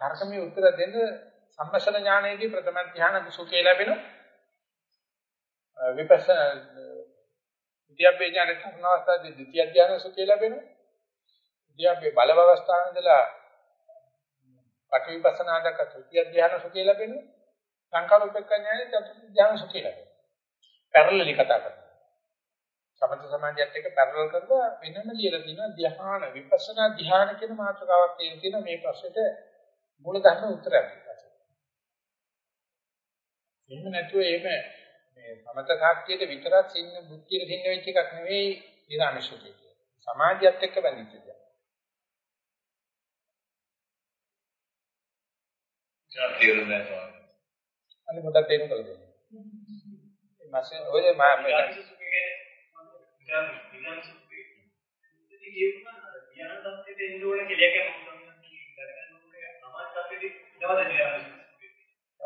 [SPEAKER 1] තර්කමේ උත්තර දෙන්න සම්මසන ඥානයේදී ප්‍රථම ධ්‍යාන සුඛය ලැබෙන විපස්සනා විද්‍යාවේ ඥාන කරන අවස්ථාවේ ද්විතිය ධ්‍යාන සුඛය ලැබෙන විද්‍යාවේ බලව අවස්ථාවේ ඉඳලා පටිවිපස්සනා දක තෘතිය ධ්‍යාන සුඛය ලැබෙන සංකාරූපක ඥානයේ චතුර්ථ ධ්‍යාන සුඛය ලැබෙන පැරලලි කතා කරනවා. සමථ සමාධියත් එක්ක පැරලල් කරලා වෙනම ලියලා තියෙනවා ධ්‍යාන විපස්සනා ධ්‍යාන කියන මාතෘකාවක් තියෙන තියෙන මේ ප්‍රශ්නෙට මූල ධර්ම උත්තරයක්. එහෙම නැතුව එහෙම මේ සමත සාක්ෂියට විතරක් සින්න බුද්ධියට සින්න වෙච්ච එකක් නෙවෙයි කියන්නේ. සමාධියත් එක්ක බැඳිච්ච දෙයක්.
[SPEAKER 3] තේරුම් නැහැ.
[SPEAKER 1] අනිත් පොඩක් තේරුම් කරගන්න. මාසේ ඔය මම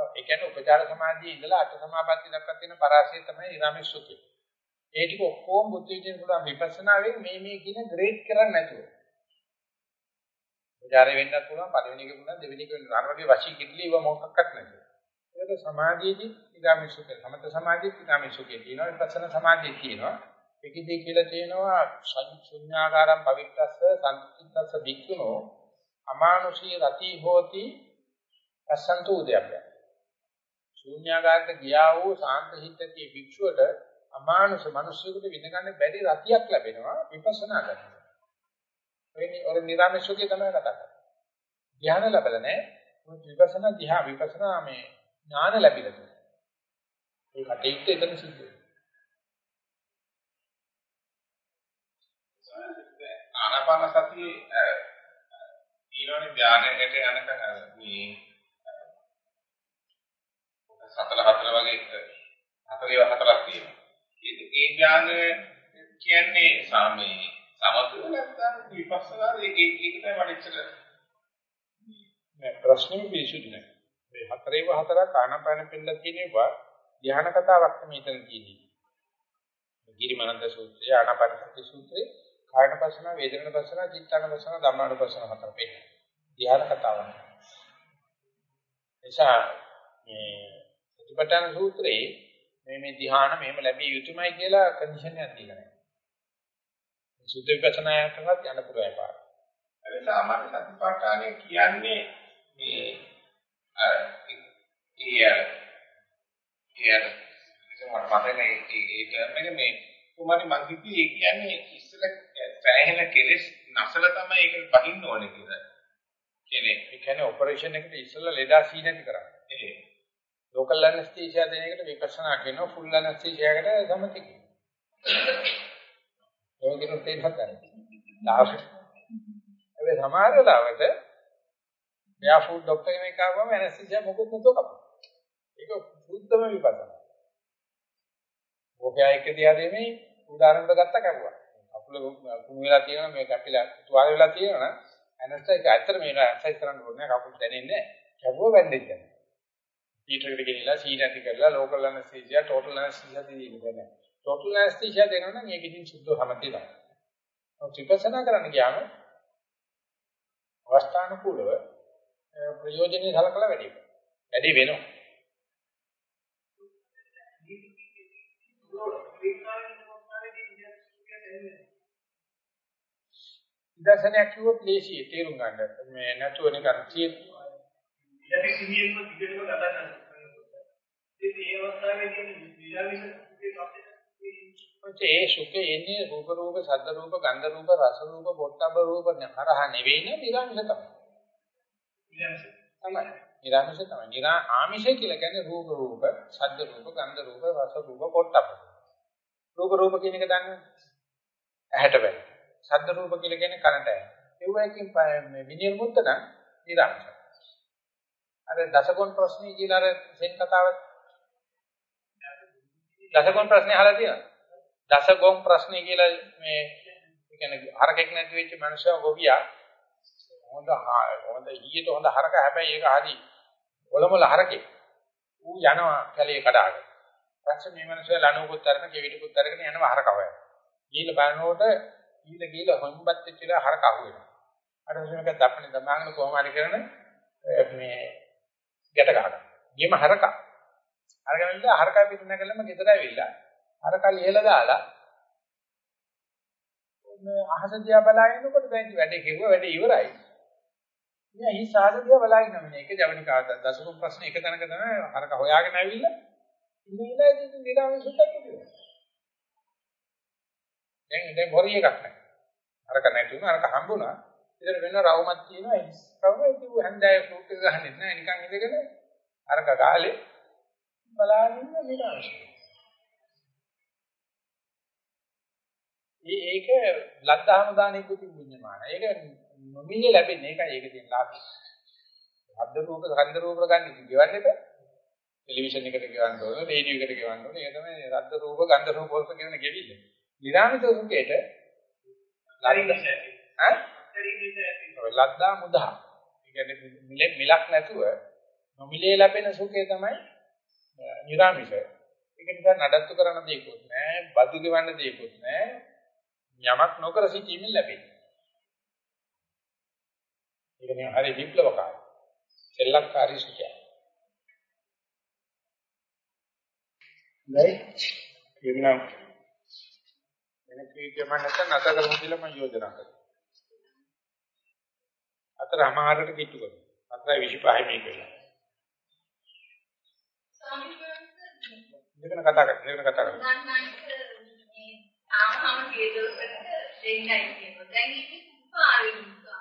[SPEAKER 1] ඒ කියන්නේ උපචාර සමාධියේ ඉඳලා අට සමාපatti දක්වා තියෙන පරාසය තමයි ඊරාමේ සුඛය. ඒ ටික ඔක්කොම බුද්ධ විදින පුළුවන් විපස්සනාවෙන් මේ මේ කියන ග්‍රේඩ් කරන්නේ නැතුව. උපචාරය වෙන්නත් පුළුවන් පළවෙනි එක පුළුවන් දෙවෙනි එක වෙන්න අර වගේ වශී කිරිලි ඒව මොකක්වත් නැතුව. ඒක සමාධියේදී ඊරාමේ සුඛය. සමත සමාධියේ ඊරාමේ සුඛය තියෙනවා විපස්සනා සමාධියේ තියෙනවා. ඒකදී කියලා තියෙනවා ශුන්‍යාකාරම් පවිත්තස්ස සම්පිත්තස්ස වික්ඛුනෝ අමානුෂී රති හෝති අසන්තු උදයප්ප. ශුන්‍යාකාරට ගියා වූ සාන්ත හිතකේ භික්ෂුවට අමානුෂ මිනිසෙකුට විඳගන්න බැරි රතියක් ලැබෙනවා විපස්සනා කරනවා. එන්නේ ඔර නිරාමේශකේ තමයි කතා කරන්නේ. ධ්‍යාන ලැබලා නැහැ. විපස්සනා ධ්‍යා විපස්සනා මේ ඥාන ලැබිලා තියෙනවා. ඒ කටයුත්ත එතන සිද්ධ වෙනවා.
[SPEAKER 3] ආනාපාන සතියේ ඊළඟ ධානයට යනකම් අර මේ සතර හතර වගේ හතරේ හතරක් තියෙනවා. ඒ ඒ ධාන කියන්නේ සාමේ සමතුල නැත්නම් විපස්සනා ඒක ඒක තමයි වඩිච්චර
[SPEAKER 1] නෑ ප්‍රශ්නේ පිළිසුදුනේ. මේ හතරේව හතරක් ආනාපාන පිළිල තියෙනවා ධ්‍යාන කතාවක් තමයි මෙතන තියෙන්නේ. ගිරිමනන්ද සූත්‍රය ආනාපාන සති සූත්‍රය කායන පස්සන, වේදන පස්සන, චිත්තාන පස්සන, ධම්මාන පස්සන හතර පෙන්නන. ධ්‍යාන කතාවක්. එසා මේ සතිපට්ඨාන සූත්‍රයේ මේ මේ ධ්‍යාන මෙහෙම ලැබිය යුතුමයි කියලා කන්ඩිෂන් එකක් දීලා නැහැ. සුද්ධ විපස්සනා කරනත් යන්න පුළුවන් පාර.
[SPEAKER 3] ඒ සාමාන්‍ය සතිපට්ඨානය කියන්නේ මේ අර ඒ ඒ මට මතක නැහැ ඒ ටර්ම් එක මේ කොහොමද මං කිව්වේ ඒ කියන්නේ ඉස්සල සෑහෙන කෙලස් නැසල තමයි ඒක බහින්න ඕනේ කියලා. කෙනෙක්.
[SPEAKER 1] ඒ කියන්නේ ඔපරේෂන් එකට ඉස්සෙල්ලා ලෙඩා සී නැති කරන්නේ.
[SPEAKER 3] ඒ
[SPEAKER 1] ලෝකල් ඇනස්තීසියා දෙන එකට විපස්සනා කියනවා ෆුල් ඇනස්තීසියා එකට සමති කියනවා. ඒක කිනුත් තේරුම් ගන්න. ලාවට. හැබැයි සමහර වෙලාවට මෙයා ෆුඩ් ડોක්ටර් කෙනෙක් ආවම ඇනස්තීසියා මොකුත් නැතුව කපනවා. ඒක සුද්ධම විපස්සනා. ඕකයා එක දිහාදී මේ උදාහරණයක් ගත්ත කැපුවා. කකුල කුණු වෙලා තියෙනවා මේ කැපිලා තුවාල වෙලා තියෙනවා ඇනස්තීසියා ඇත්තට මේක ඇක්සර්සයිස් කරන්න ඕනේ කකුල් දැනෙන්නේ නැහැ. කැපුව බැන්ඩේජ් යනවා. ඊටරකට ගෙනිලා සීන ඇති කරලා ලෝකල් ඇනස්තීසියා ටෝටල් ඇනස්තීසියා දෙන්නේ නැහැ. ටෝටල් ඇනස්තීසියා දෙනවා නම් ඒක ඉතින් සුද්ධ සමතේ තමයි. ඔය ත්‍රිපසනා කරන්න ගියාම අවස්ථානුකූලව ප්‍රයෝජනෙයි සලකලා වැඩි වෙනවා. වැඩි වෙනවා. දර්ශනයක් කිව්වොත් ලේසියි තේරුම් ගන්න. මේ නැතුව නිකන් තියෙන
[SPEAKER 2] යටි සිහියෙන්ම දිගටම කතා කරනවා. ඉතින් ඒ අවස්ථාවේදී විලාවිස
[SPEAKER 1] ඒ සුඛේ එන්නේ රූප රූප, ශබ්ද රූප, ගන්ධ රූප, රස රූප, පොට්ටබ්බ රූප හරහා නෙවෙයි නේ නිරාමිෂ තමයි. තමයි. නිරාමිෂ තමයි. නිරා ආමිෂ කියලා කියන්නේ රූප රූප, ශබ්ද රූප, ගන්ධ රූප, රස රූප, පොට්ටබ්බ. රූප රූප කියන එක දන්නේ ඇහැට බැහැ. ශබ්ද රූප කියලා කියන්නේ කනට ඇහැ. ඒ වගේකින් මේ විනිර්මුක්ත නම් නිරාමිෂ. අර දසකොන් ප්‍රශ්නේ කියලා අර සෙන් කතාවත් දසගොන් ප්‍රශ්නේ අහලා තියෙනවා. දසගොන් ප්‍රශ්නේ කියලා මේ කියන්නේ හරකෙක් නැති වෙච්ච මනුස්සයව ගොවියා හොඳ හොඳ ඊට හොඳ හරක හැබැයි ඒක හරි ඔලමුල හරකේ. ඌ යනවා කැලේ කඩාගෙන. පස්සේ මේ මනුස්සයා ලණුවකුත් අරගෙන කෙවිඩකුත් අරගෙන යනවා හරක හොයන. ගිහිල්ලා බලනකොට ඊළ ගිහිල්ලා හොම්බත් වෙච්චලා හරක අහුවෙනවා. අර මේක දප්පනේ දමාගෙන කොහොම හරි කරන මේ ගැට ගන්නවා. ගියම හරකා අරගෙන ඉඳලා හරකා පිට නැගලම ගෙදර ඇවිල්ලා හරකා ලියලා දාලා මේ අහස දිහා බලාගෙනකොට දැන් වැඩේ කෙරුවා වැඩේ ඉවරයි. මෙයා හි සාහස දිහා බලාගෙන මේක ජවනිකාව දසකුම් ප්‍රශ්න එක තැනක තමයි හරකා හොයාගෙන ඇවිල්ලා ඉන්නේ ඉතින් නිරාමිෂුට්ටක් කිව්වා. දැන් දැන් හොරි එකක් නැහැ. හරක නැති වුණා හරක හම්බුණා. ඉතින් වෙන රවුමක් තියෙනවා ඒ රවුම ඉතින් හැන්දෑවේ ෆ්‍රූට් එක ගහන්නෙත් නැහැ නිකන් ඉඳගෙන හරක ගාලේ බලාගෙන ඉන්න විනාශය. ඒ ඒක ලද්දාම දානෙක තිබුණාම. ඒක නොමිලේ ලැබෙන්නේ ඒකයි ඒක තියෙන ලාභය. ශබ්ද රූප ගන්ධ රූප ගන්න ගෙවන්න එපා. ටෙලිවිෂන් එකට ගෙවන්න ඕන, රේඩියෝ එකට ගෙවන්න ඕන. ඒක තමයි ශබ්ද රූප ගන්ධ රූප වලට කියන ගෙවිල්ල. නිරාමිත සුඛයට ඈ? ලද්දා මුදා. ඒ කියන්නේ මිලක් නැතුව නොමිලේ ලැබෙන සුඛය තමයි නිරාමිෂ. ඒක නිසා නඩත්තු කරන දෙයක්වත් නෑ, බදු ගෙවන්න දෙයක්වත් නෑ. යමක් නොකර සිටීමෙන් ලැබෙන්නේ. ඒක නේ හරි විප්ලවකාරී. සෙල්ලක්කාරී සුඛය. right? කියනවා වෙන කීකම නැත්නම් නැත කරමු කියලා මම යෝජනා කරනවා. අතර අමාරට කිට්ටු කරනවා. අතරයි 25 මේක වෙලා. දෙකන කතා කරමු. දෙකන කතා කරමු.
[SPEAKER 4] ආවම ගේදොරකට දෙන්නයි කියනවා. දැන් ඉතින් පාරේ ඉන්නවා.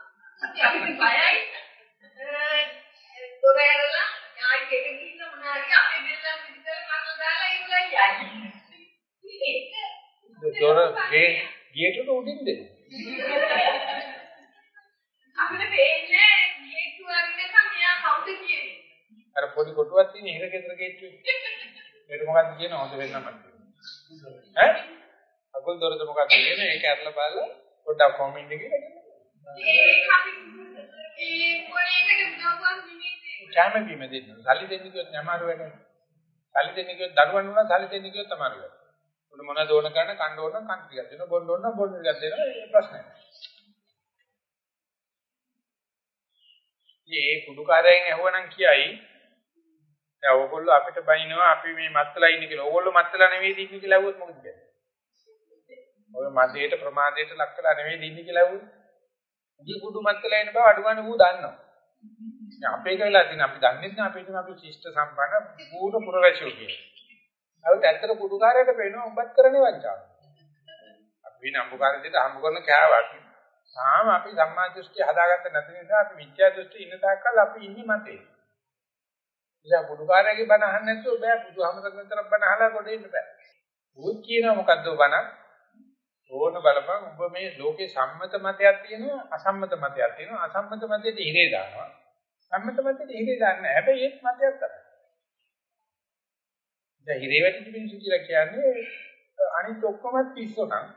[SPEAKER 4] අපි බයයි. දොර ඇරලා ආයි කෙට ගිහින් මොනාරි අපි මෙල්ලන් විතර මම දාලා ඉවරයි යන්නේ.
[SPEAKER 1] දොර ගේ ගේටට උඩින් දෙන්න.
[SPEAKER 4] අපිට වෙන්නේ ගේට්ටු අරින්න මෙයා කවුද කියන්නේ.
[SPEAKER 1] අර පොඩි කොටුවක් තියෙන හිර ගෙදර ගේට්ටුවේ. ඒක මොකක්ද කියන හොඳ වෙන්න මට. ඈ? අකුල් දොරද මොකක්ද කියන්නේ? ඒක අරලා බලලා පොඩ්ඩක් කොමෙන්ට් එකේ
[SPEAKER 4] ඒක අපි ඒ පොලේකට ගාවක් නෙමෙයි.
[SPEAKER 1] කැම බීම දෙන්න. සල්ලි දෙන්න කිව්වොත් අමාරු වැඩ. සල්ලි දෙන්න කිව්වොත් දරුවන් උනා සල්ලි දෙන්න කිව්වොත් අමාරු වැඩ. උඩ මොනවද ඕන කරන කන්න ඕන ටිකක් දෙනවා බොන්න ඕන බොන්න ටිකක් දෙනවා ඒ ප්‍රශ්නය. මේ කුඩුකාරයෙන් ඇහුවනම් කියයි දැන් ඕගොල්ලෝ අපිට බයිනවා අපි මේ මත්තලා ඉන්නේ කියලා. ඕගොල්ලෝ මත්තලා නෙවෙයි ඉන්නේ කියලා ඇහුවොත් මොකද කියන්නේ? ඔය මදේට ප්‍රමාදයට ලක් කරලා නෙවෙයි ඉන්නේ කියලා ඇහුවොත්. උගේ කුඩු මත්තලා ඉන්න බව අඩුවන ඌ දන්නවා. දැන් අපේ කියලා තියෙන අපි දන්නේ නැහැ අපේ තියෙන අපි ශිෂ්ට සම්පන්න පූර්ණ පුරවැසියෝ කියන්නේ. අවුත් ඇත්තට කුඩුකාරයට පේනවා උඹත් කරන්නේ වංචාව. අපි නම්බුකාරයෙක්ට හම්බ කරන කෑවක් තාම අපි සම්මා දෘෂ්ටි හදාගත්ත නැති නිසා අපි මිත්‍යා දෘෂ්ටි ඉන්න තාක්කල් අපි ඉන්නේ මතේ. ඉතින් බුදුකාරයාගේ බණ අහන්න නැතුව බෑ බුදුහමසගෙන තරම් බණ අහලා කොට ඉන්න බෑ. උත් කියනවා මොකද්ද බණ? ඕන බලපන් ඔබ මේ ලෝකේ සම්මත මතයක් තියෙනවා අසම්මත මතයක් තියෙනවා අසම්මත මතයට ඉරේ දානවා. සම්මත මතයට ඉරේ දාන්නේ නැහැ. හැබැයි ඒත් මතයක් තමයි. දැන් ඉරේ වැටිච්ච මිනිස්සු කියලා කියන්නේ අනිත් ඔක්කොම පිස්සු නම්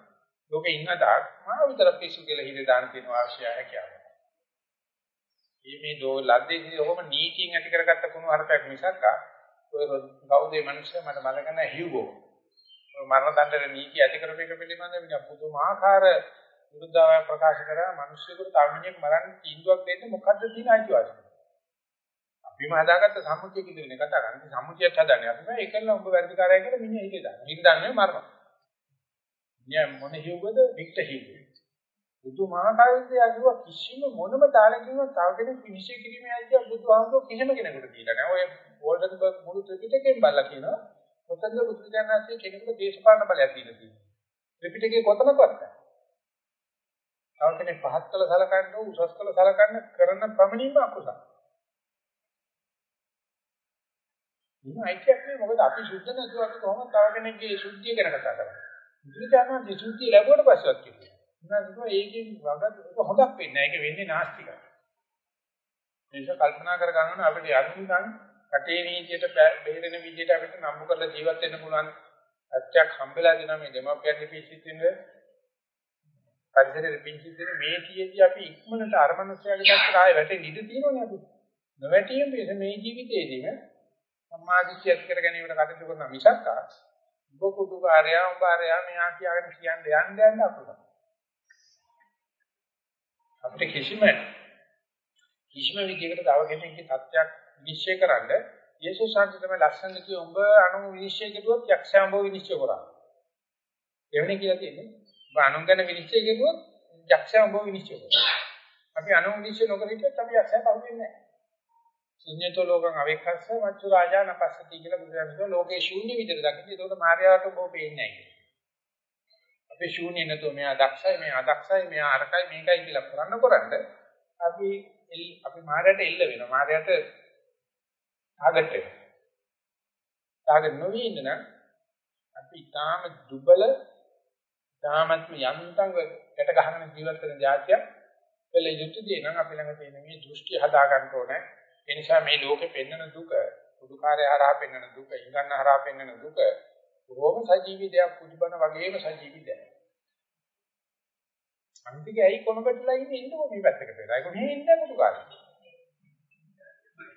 [SPEAKER 1] ලෝකේ ඉන්න තාක් මා විතර පිස්සු කියලා හිතේ දාන තියෙන අවශ්‍යය හැකියාව. මේ මේ දෝ ලද්දේ ඔහොම නීතියෙන් ඇති කරගත්ත කුණු හරපයක් මිසක් ඔය කවුදේ මිනිස්සු මට මතක නැහැ හිව්ගෝ. මරණ දඬුවම නීති ඇති කරපේක පිළිබඳව නිකන් පුදුමාකාර විරුද්ධව ප්‍රකාශ කරා මිනිස්සුන්ට තරුණියෙක් මරන්න තීන්දුවක් දෙන්න මොකද්ද තියෙන අයිතිවාසිකම. අපිම හදාගත්ත සම්මුතිය කිදුනේ කතා කරන්නේ සම්මුතියත් හදන්නේ අපි බෑ ඒකල ඔබ වැඩිකාරය කියලා මිනිහ හිතේ දාන්න. හිත දන්නේ මරනවා. මිනිහ මොන හිව්වද වික්ටර් හිව්වේ. බුදුමහාකාර විද්‍යාව කිව්ව කිසිම මොනම තාලකින්ම තව කෙනෙක් විනිශ්චය කිරීමේ අයිතිය බුදුහාමුදුරුවෝ කිසිම කෙනෙකුට දීලා නැහැ. ඔය ගෝල්ඩන්බර්ග් මුළු ත්‍රිපිටකයෙන් බලලා කියනවා කොතනද බුදුජානනාංශයේ කෙනෙකුට දේශපාලන බලයක් දීලා තියෙන්නේ. ත්‍රිපිටකයේ කොතනකවත් නැහැ. තව කෙනෙක් පහත් කළ සලකන්න උසස් කළ සලකන්න කරන පමණින්ම අකුසල. මේ අයිතියක් නෙවෙයි මොකද අපි සුද්ධ නැතුව අපි කොහොමද තව කෙනෙක්ගේ සුද්ධිය ගැන කතා කරන්නේ. බුදුජානනාංශයේ සුද්ධිය ලැබුවට පස්සෙවත් කියනවා. මොනවද ඒකෙන් වග හොදක් වෙන්නේ නැහැ. ඒක වෙන්නේ නාස්තිකයි. මේක කල්පනා කර ගන්න අපිට යන්නම් රටේ නීතියට බෙහෙරෙන විදිහට අපිට නම්බු කරලා ජීවත් වෙන්න පුළුවන් අත්‍යක් හම්බෙලා දෙනවා මේ දෙමාපියන්ගේ පිසිත් වෙන පරිසරයේ පිංචිත් වෙන මේ කීයේදී අපි ඉක්මනට අරමනසයාගේ දැක්කට ආයෙ වැටෙන්න ඉඩ තියෙනවනේ අපි. නොවැටීම මේ මේ ජීවිතේදීම සම්මාදිසියත් කර ගැනීමට කටයුතු කරන මිසක් ඔබ කුඩුකාරයා ඔබ ආරයා මෙහා කියාගෙන කියන්නේ යන්න යන්න අපුල. අපිට කිසිම කිසිම විදිහකට තව කෙනෙක්ගේ තත්ත්වයක් නිශ්චය කරන්න යේසුස් වහන්සේ තමයි ලස්සන කිය උඹ අනු විනිශ්චය කෙරුවොත් යක්ෂයා උඹ විනිශ්චය කරා. එවනේ කියලා තියෙන්නේ. උඹ අනු ගැන විනිශ්චය කෙරුවොත් යක්ෂයා උඹ විනිශ්චය කරා. අපි අනු විනිශ්චය නොකර හිටියොත් අපි යක්ෂයා කවුරුන්නේ නැහැ. ශුන්‍යතෝ ලෝකං අවික්ඛස්ස වච්චු රාජා නපස්සති කියලා බුදුරජාණන් වහන්සේ ලෝකේ ශූන්‍ය විදිහට දකින්නේ. ඒකට මාර්යාවට උඹ පේන්නේ නැහැ. අපි ශූන්‍ය නැතුව මෙයා දක්ෂයි මෙයා අදක්ෂයි මෙයා අරකයි මේකයි කියලා කරන්න කරන්න අපි අපි මායයට එල්ල වෙනවා. මායයට ටාගට් එක. ටාගට් නොවි ඉන්න නම් අපි ඊටාම දුබල ඊටාමත්ම යන්තම් ගැට ගහගෙන ජීවත් වෙන જાතිය වෙල යුතුයදී නම් අපි ළඟ තියෙන මේ දෘෂ්ටි හදා ගන්න ඕනේ. ඒ නිසා මේ ලෝකෙ පෙන්වන දුක, පුදුකාරය හරහා පෙන්වන දුක, ඉංගන්න හරහා පෙන්වන දුක බොහොම සජීවී දෙයක් කුඩිබන වගේම සජීවී දෙයක්. අන්තිකේ ඇයි කොනබටලා ඉන්නේ ඉන්නකො මේ පැත්තකට වෙලා. ඒක මෙහෙ ඉන්නේ පුදුකාරය.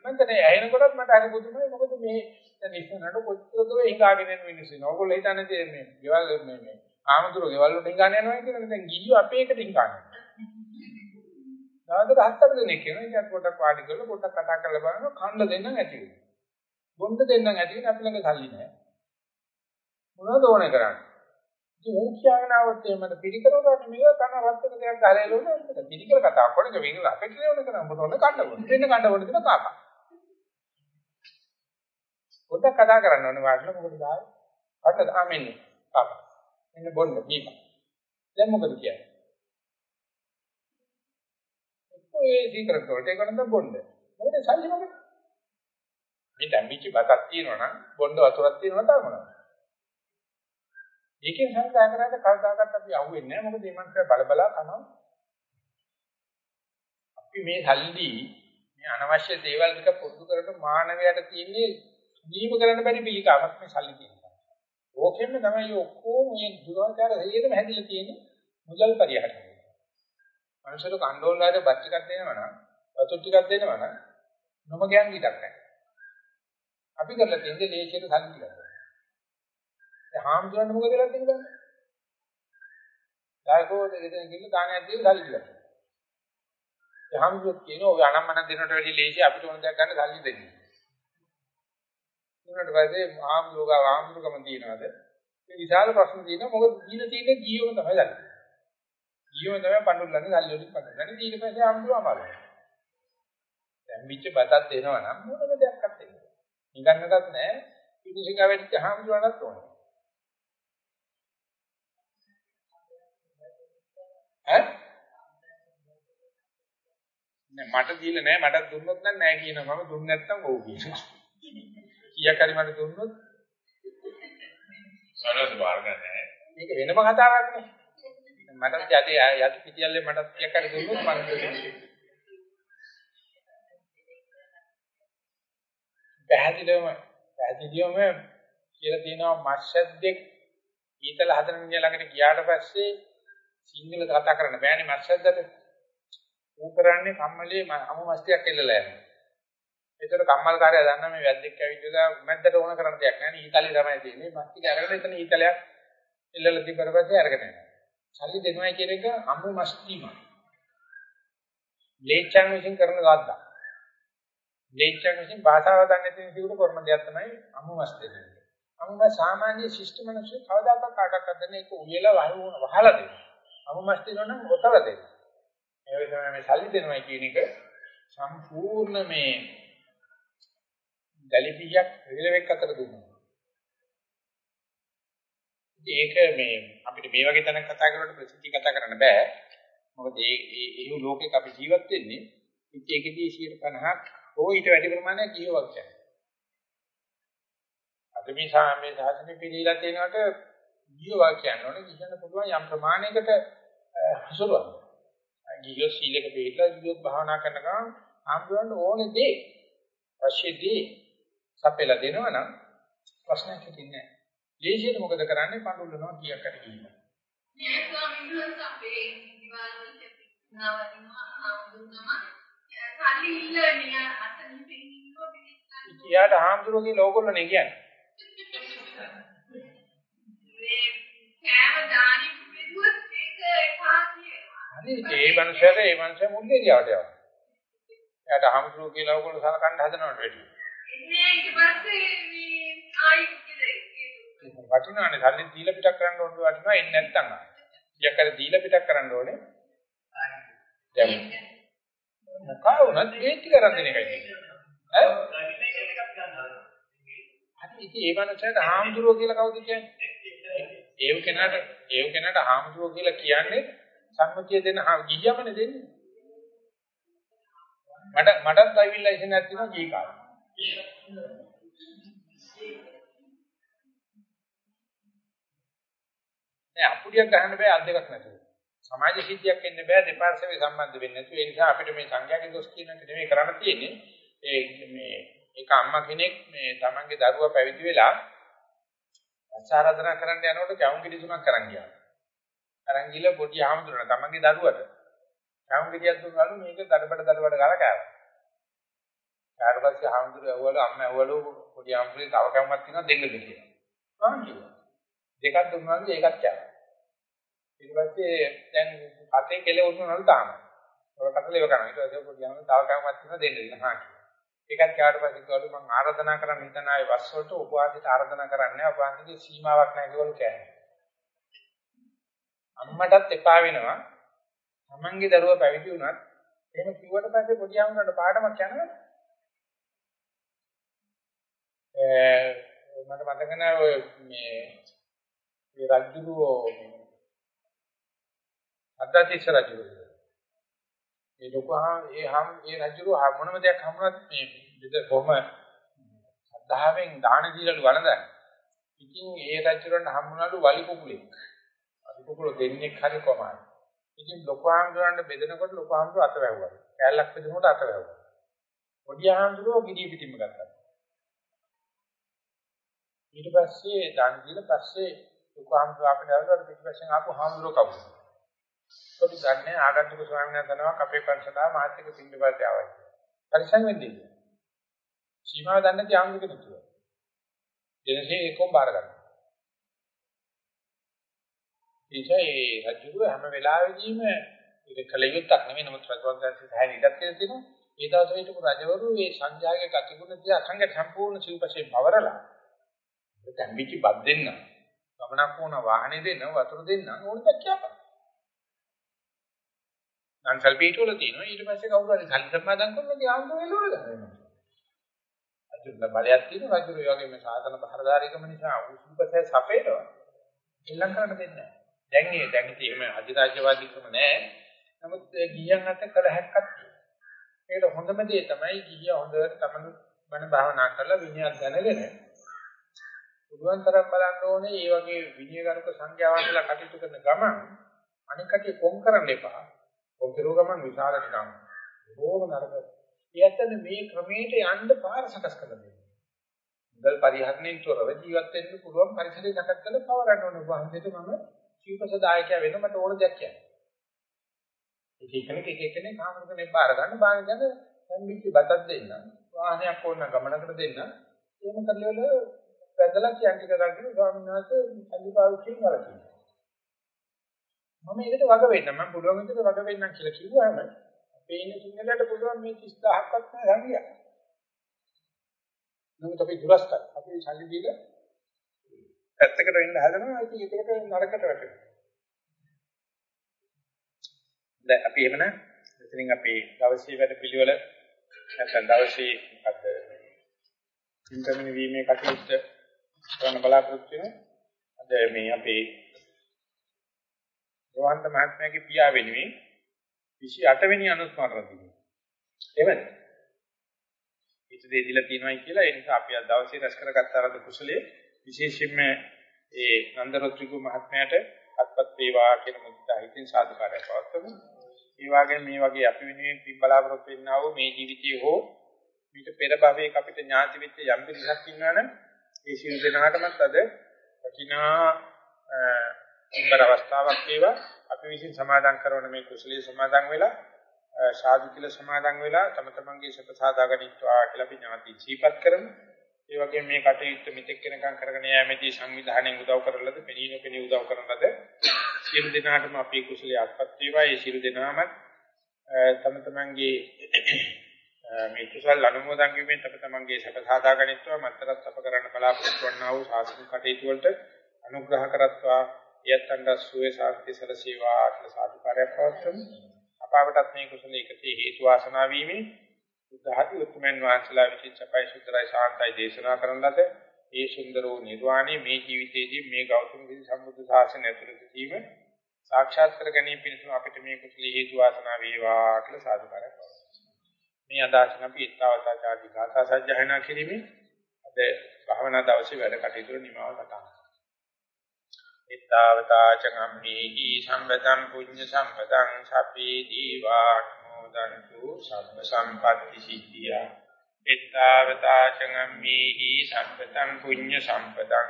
[SPEAKER 1] මම දැන් ඇහෙනකොටත් මට හරි පුදුමයි මොකද මේ දැන් ඉස්සරහට කොච්චරද ඔය හිඟාගෙන යන මිනිස්සු ඉන්නේ. ඕගොල්ලෝ හිතන්නේ මේ ගෙවල් මේ මේ ආමතුරු ගෙවල් වලට හිඟාන යනවා කියලා දැන් ගිහියෝ අපේ එකට හිඟාන. දාදර හත්තර දෙනෙක් කියනවා. ඉතින් පොඩක් වාඩි කරලා පොඩක් කතා කරලා බලනවා කන්න දෙන්නම් ඇති වෙනවා. බොන්න දෙන්නම් ඇති වෙන අපි ළඟ සල්ලි නැහැ. මොනවද ඕනේ කරන්නේ? ඉතින් උන් කියගෙන આવත් එහෙම මට පිළිකර ගන්න මේක කන රත් වෙන දෙයක් ගහලා එළවන පිළිකර කතාවක් වගේ වෙන අපිට නෙවෙයි කරන්නේ මොකද ඔන්න කන්න ඕනේ. දෙන්න කන්න ඕනේ දෙන කාකා. පොඩ්ඩක් කතා කරන්න ඕනේ වාඩිලා මොකද දාන්නේ? කන්න ආමෙන්නේ කාකා. එන්න බොන්න බීම. දැන් මොකද කියන්නේ? ඔය සීකරට වලට ඒක නම් බොන්න. මොකද සල්ලි මොකද? මේ දැම්මිච්ච බතක් තියෙනවා නම් බොන්න වතුරක් තියෙනවා තමයි මොනවද? ඒකෙන් සංකල්ප කරද්දී කවදාකවත් අපි අහුවෙන්නේ නැහැ. මොකද මේ මනස බල බල කනවා. අපි මේ සල්ලි මේ අනවශ්‍ය දේවල් ටික පුරුදු කරන මානවයාට තියෙන්නේ දීම කරන්න බැරි පිළිකාවක් මේ සල්ලි තියෙනවා. ඕකෙන්න තමයි ඔක්කොම මේ දුරාචාර හේතුම හැදිලා තියෙන්නේ මුදල් පරිහරණය. මනුෂ්‍යරු කණ්ඩෝල් වලට බත් ටිකක් දෙනවා නම් වතුර ටිකක් දෙනවා නම් නොම ගෑන් ගිටක් නැහැ. අපි කරලා තියෙන්නේ ලේසියට සල්ලි ටිකක්. ඒ හාමුදුරන් මොකද වෙලා තියෙන්නේ? ඩායකෝ දෙකෙන් කිව්ව දානයක් දීලා සල්ලි ටිකක්. ඒ හාමුදුරුවෝ කියනවා ඔය අනම්මන දෙනට වැඩි ලේසි අපිට ඕන දෙයක් ගන්න සල්ලි දෙන්න. ඊට පස්සේ ආම්ලෝගා ආම්ලුකම තියනවාද? මේ විශාල ප්‍රශ්න තියෙනවා මොකද දීලා තියෙන්නේ ජීවම තමයි දන්නේ. ජීවම තමයි පඬුල්ලන්නේ සල්ලි වලින් පඬුල්ලන්නේ. ඊට පස්සේ ආම්ලුව අමාරුයි. දැන් මිච්ච බතක් දෙනවා නම් මොනම දෙයක් අත්දෙන්න. නිකන්නවත් නැහැ. පිටුසිකා වෙච්ච ආම්ලුවනත් ඕනේ. ඈ නෑ මට දීලා නෑ මට දුන්නොත් නම් නෑ කියනවා මම දුන්නේ නැත්තම් ඔව් කියනවා. කීයක් හරි මට දුන්නොත්
[SPEAKER 3] සනස බාර ගන්නෑ.
[SPEAKER 1] මේක වෙනම කතාවක් නේ. මට යටි යටි පිටියල්ලේ මට කීයක් හරි දුන්නොත් මම දෙන්නේ. පැහැදිලිවම පැහැදිලිවම කියලා තියෙනවා මස්සද්දෙක් ඊතල හදන මිනිහ ළඟට ගියාට පස්සේ සිංහල කතා කරන්න බෑනේ මස්සද්දට. ඌ කරන්නේ කම්මලේ අමු මස්තියක් එල්ලලා යනවා. ඒතර කම්මල් කාර්යය දන්න මේ වැද්දෙක් ඇවිල්ලා මැද්දට ඕන කරන්න දෙයක් නැහැ නේ ඊතලේ තමයි තියෙන්නේ. මස්තික අරගෙන එතන ඊතලයක් එල්ලලා තිබ්බට පස්සේ අරගෙන යනවා. සල්ලි දෙනවයි කියන එක අමු මස්තිමයි. ලේචන් විසින් කරන ගාද්දා. ලේචන් විසින් භාෂාව දන්නේ නැති කෙනෙකුට කරන දෙයක් තමයි අමු මස්තික. අමුම සාමාන්‍ය ශිෂ්ට මිනිස්සු කවදාකවත් කාටවත් දෙන්නේ ඒක උයලා වහුන වහලා දෙනවා. අමු මස්තික නම් ඔතල දෙනවා. ඒ වගේ තමයි මේ සල්ලි දෙනවයි කියන එක සම්පූර්ණ මේ දැලිපියක් රිලෙවෙක් අතර දුන්නා. ඒක මේ අපිට මේ වගේ තැනක් කතා කරනකොට ප්‍රසිද්ධි කතා කරන්න බෑ. මොකද ඒ ඒ ඒ ලෝකෙක අපි ජීවත් වෙන්නේ ඒකෙදී 50ක් හෝ ඊට වැඩි ප්‍රමාණයක් ජීවත් වෙනවා. අද මේ සාමයේ සාසනෙ පිළිලා තියෙනකොට ජීවත් කියන්න ඕනේ කියන්න පුළුවන් යම් ප්‍රමාණයකට හසුරුවන්න. ගියෝ සීලක පිළිලා ගියෝ භාවනා කරන ගමන් ආම්බුවන්ට ඕනේ දේ අවශ්‍යදී සපෙලා දෙනවනම් ප්‍රශ්නයක් හිටින්නේ නැහැ. දේශියට මොකද කරන්නේ පඳුල්නවා කීයක් හරි කියනවා.
[SPEAKER 4] නෑ ස්වාමීන් වහන්සේ අපේ දිවාල වල නවදිනවා ආවුදුනම සල්ලි ඉල්ලන්නේ අතනින් පිටින්නවා පිටින්
[SPEAKER 1] කියාට හාමුදුරුවෝගේ ලෝගොල්ලෝනේ කියන්නේ.
[SPEAKER 4] මේ කෑම දානි පිටුවත් ඒක එපා කියනවා.
[SPEAKER 1] හරි ඒ මනුස්සයාට ඒ මනුස්සයා මුල් දෙරියාවට යනවා. එයාට හාමුදුරුවෝ කියලා ඕගොල්ලෝ සලකන්න හදනවට වැඩි.
[SPEAKER 4] ඉතින් ඊට පස්සේ මේ ආයි
[SPEAKER 1] වටිනානේ සල්ලි දීලා පිටක් කරන්න ඕනේ වටිනවා එන්නේ නැත්තම් ආ. ඊයක් අර දීලා පිටක් කරන්න ඕනේ. දැන් මොකා වුණත් වේටි කරන් දෙන එකයි තියෙන්නේ. ඈ? හරි ඉතින් ඒ මනුස්සයාට හාමුදුරුවෝ කියලා කවුද කියන්නේ? ඒව කෙනාට ඒව කෙනාට හාමුදුරුවෝ කියලා කියන්නේ සම්මුතිය දෙන ගියමනේ දෙන්නේ. මට මටත් ඩ්‍රයිවිං ලයිසන් එකක් තියෙනවා ගිහි කාලේ. නෑ අපුඩියක් ගහන්න බෑ අත් දෙකක් නැතුව. සමාජ සිද්ධියක් එන්න බෑ දෙපාර්ශ්වයේ සම්බන්ධ වෙන්නේ නැතුව. ඒ නිසා අපිට මේ සංඝයාගේ දොස් කියන එක නෙමෙයි කරන්න තියෙන්නේ. ඒ මේ ඒක අම්මා කෙනෙක් මේ තමන්ගේ දරුවා පැවිදි වෙලා ආචාරාධනා කරන්න යනකොට කැවුම් කිරි තුනක් කරන් ගියා. අරන් ගිල පොඩි ආමතුරන තමන්ගේ දරුවට කැවුම් කිරියක් දුන්නාලු මේක දඩබඩ දඩබඩ ගාලා කෑවා. ඊට පස්සේ ආමතුරු ඇව්වලු අම්මා ඇව්වලු පොඩි ආමතුරේ තව කැවුමක් තියෙනවා දෙන්නද කියලා. මම කිව්වා. දෙකක් දුන්නාම ඒකත් කෑවා. ඊට පස්සේ දැන් කටේ කෙල උන්නනලු තාම. ඔය කටල ඉව කරනවා. ඊට පස්සේ පොඩි ආමතුරු තව කැවුමක් තියෙනවා දෙන්න දෙන්න. හා කිව්වා. ඒකත් කාට පස්සේ කිව්වලු මම ආරාධනා කරන්න හිතන ආයේ වස් වලට උපවාසයට ආරාධනා කරන්නේ නැහැ. උපවාසයේ සීමාවක් නැහැ කිව්වලු කෑනේ. අම්මටත් එපා වෙනවා. තමන්ගේ දරුවා පැවිදි වුණත් එහෙම කිව්වට පස්සේ පොඩි ආමතුරට පාඩමක් යනවා. මට මතක නැහැ ඔය මේ මේ රජුරෝ අද්දාතිස්ස රජුරෝ. ඒ ලෝකහා ඒ හම් ඒ රජුරෝ මොනම දෙයක් හමුනත් මේ විද කොහම සද්ධාවෙන් දාන දීලා වළඳන ඉතින් ඒ රජුරන්ට හම්බුනාලු වලි කුකුලෙක්. වලි කුකුල දෙන්නෙක් හරි කොමාරි ඉතින් ලෝකහාඳුරන්ට බෙදෙනකොට ලෝකහාඳුර අත වැවුවා කැලලක් බෙදෙනකොට අත වැවුවා පොඩි ආඳුරෝ ගිඩිය පිටින්ම ගත්තා. ඊට පස්සේ දන් දීලා පස්සේ ලෝකහාඳුර අපිට ආවද පිටිපස්සෙන් ආපු හාමුදුරුවෝ කවුද පොඩි ගන්නේ ආගන්තුක ස්වාමීන් වහන්සේ අපේ පන්සලා මාත්‍යික පිළිබඳව ආවයි. පරිසං වෙන්නේ. සීමාව දන්නේ නැති ආගමික තුතුව. එනසේ ඒකම බාර ගන්න. ඒසයි රජුව හැම වෙලාවෙදීම ඒක කලියුත්තක් නෙමෙයි නමුත් රජවංශයේ සෑහෙන ඉඩක් තියෙනවා. ඒ දවසේ හිටපු රජවරු මේ සංජාගේ කතිගුණ තියා සංඝ සම්පූර්ණ සිව්පසේ පවරලා දැන් මිචි බත් දෙන්න. ගමනක් වුණ වාහනේ දෙන්න වතුර දෙන්න ඕනද කියපන්. අන්සල් පීඨවල තියෙනවා ඊට පස්සේ කවුරු හරි සල්ලි සම්මාදම් කරනවා ගියාම වෙලවල ගන්නවා. අජුල බලයක් තියෙනවා රජු ඒ වගේම සාසන පහරදාරීකම නිසා උසුපසේ සපේනවා. එල්ලම් කරන්න දෙන්නේ නැහැ. දැන් මේ දැන් ඉතින් එහෙම අධිරාජ්‍යවාදීකම නැහැ. නමුත් ගියන් අත කළ හැක්කක් තියෙනවා. ඒකට හොඳම දේ තමයි ගිහිය හොඳට තමනු බණ භාවනා කරලා විනයක් දැනගෙන පුළුවන් තරම් බලන්න ඕනේ මේ වගේ විනයගරුක සංඥාවන්ලා කටයුතු කරන ගමන් අනික් කටිය කොම් කරන්න එපා. කොම් කරුව ගමන් විශාල නිකම් බොහොම නරක. ඒත්තන මේ ක්‍රමයට යන්න පාර සකස් කරලා දෙන්න. මුදල් පරිහරණයෙන් තොරව ජීවත් වෙන්න පුළුවන් පරිසරය සකස් කරලා පවරන්න ඕනේ. වහන්සේට මම ජීවපසදායකයා වෙන්න මට ඕන දෙයක් කියන්න. එක එකෙනෙක් එක එකෙනෙක් කාමරකනේ බාර ගන්න බාර ගන්න සම්මිච්ච බතක් දෙන්න. වාහනයක් ඕන ගමනකට දෙන්න. එහෙම කරලා වැදලා කියන්න ටික ගන්න ස්වාමීන් වහන්සේ සල්ලිපාවිච්චියෙන් වලකිනවා. මම ඒකට වග වෙන්න මම පුළුවන් විදිහට වග වෙන්නම් කියලා කිව්වම අපේ ඉන්න සිංහලට පුළුවන් මේ 30000ක්වත් නෑ හරියට. නමුත් අපි දුරස්ත අපි සල්ලි දීලා පැත්තකට වෙන්න හදනවා ඉතින් ඒකට නරකට වැටෙනවා. දැන් අපි එහෙමනම් මෙතනින් අපේ දවසේ වැඩ පිළිවෙල නැත්නම් දවසේ මොකද්ද ඉන්ටර්මිනි වීමේ කටයුත්ත කරන්න බලාපොරොත්තු වෙනවා. අද මේ අපේ රෝහන්ත මහත්මයාගේ පියා වෙනුවෙන් 28 වෙනි අනුස්මරණ දිනය. එවන. ඊට දෙදිලා තියෙනවායි කියලා ඒ නිසා අපි අද දවසේ රැස් කරගත්ත අරද කුසලයේ විශේෂයෙන්ම ඒ නන්දරොත්‍රිකු මහත්මයාට අත්පත් වේවා කියන මුදිතා හිතින් සාදුකාරය පවත්වමු. ඒ වගේම මේ වගේ අපි වෙනුවෙන් පින් බලාපොරොත්තු වෙන්නා වූ මේ ජීවිතයේ හෝ මීට පෙර භවයක අපිට ඥාති වෙච්ච යම් පිරිසක් ඉන්නවනම් ඒ සියලු දෙනාටමත් අද වටිනා උඹර අවස්ථාවක් වේවා. අපි විසින් සමාදන් කරන මේ කුසලයේ සමාදන් වෙලා සාදු කියලා සමාදන් වෙලා තම තමන්ගේ සත සාදාගනිත්වා කියලා අපි ඥාති ජීපත් කරමු. ඒ වගේම මේ කටයුත්ත මෙතෙක් වෙනකම් කරගෙන යෑමේදී සංවිධානයෙන් උදව් කරලද පෙනී නොපෙනී උදව් කරනද සියලු දෙනාටම අපේ කුසලයේ අත්පත් වේවා. ඒ සියලු දෙනාම තම තමන්ගේ මේ කුසල අනුමෝදන් වීමෙන් තම තමන්ගේ සත සාදාගනිත්වා මතරත් අප කරන්න බලාපොරොත්තු වන්නා වූ සාසනික කටයුතු වලට අනුග්‍රහ කරත්වා. යත්තන්ද සුවේ සාන්ති සරසේවා කියලා සාදුකාරයක් පවත්වමු. අපාවටත් මේ කුසල එකතේ හේතු වාසනා වීමෙන් බුද්ධහති උතුමන් වහන්සේලා විචිත්තපයි සුන්දරයි සාන්තයි දේශනා කරන ලද ඒ සුන්දර වූ නිර්වාණය මේ ජීවිතයේදී මේ ගෞතම බුදු සම්බුද්ධ ශාසනය ඇතුළතදීම සාක්ෂාත් කර ගැනීම පිණිස අපිට මේ කුසල හේතු වාසනා වේවා කියලා සාදුකාරයක් පවත්වමු. මේ අදහසින් අපි ඊත්තාවතාචාදී ගාථා සජ්ජහායනා කිරීමේ අද භාවනා දවසේ වැඩ කටයුතු නිමාව කතා ittavataචගම්මේහි සම්පතං පුඤ්ඤ සම්පතං සප්පේ දීවානුමෝදන්තු සම්ප සම්පatti සිද්ධියා. ittavataචගම්මේහි සම්පතං පුඤ්ඤ සම්පතං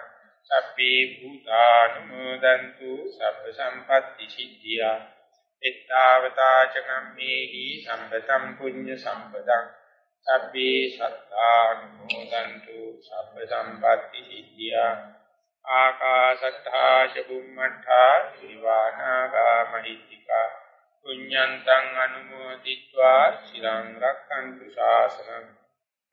[SPEAKER 1] සප්පේ භූතානුමෝදන්තු සම්ප සම්පatti සිද්ධියා. එත්තාවතා චකම්මේහි සම්පතම් පුඤ්ඤ සම්පතං සබ්බේ සත්තානුමෝදන්තු සබ්බ සම්පatti සිද්ධියා ආකාශත්තා චුම්මඨා දිවානාගා මහිත්‍තිකා පුඤ්ඤන්තං අනුමෝදිत्वा සිරං රක්ඛන්තු ශාසනං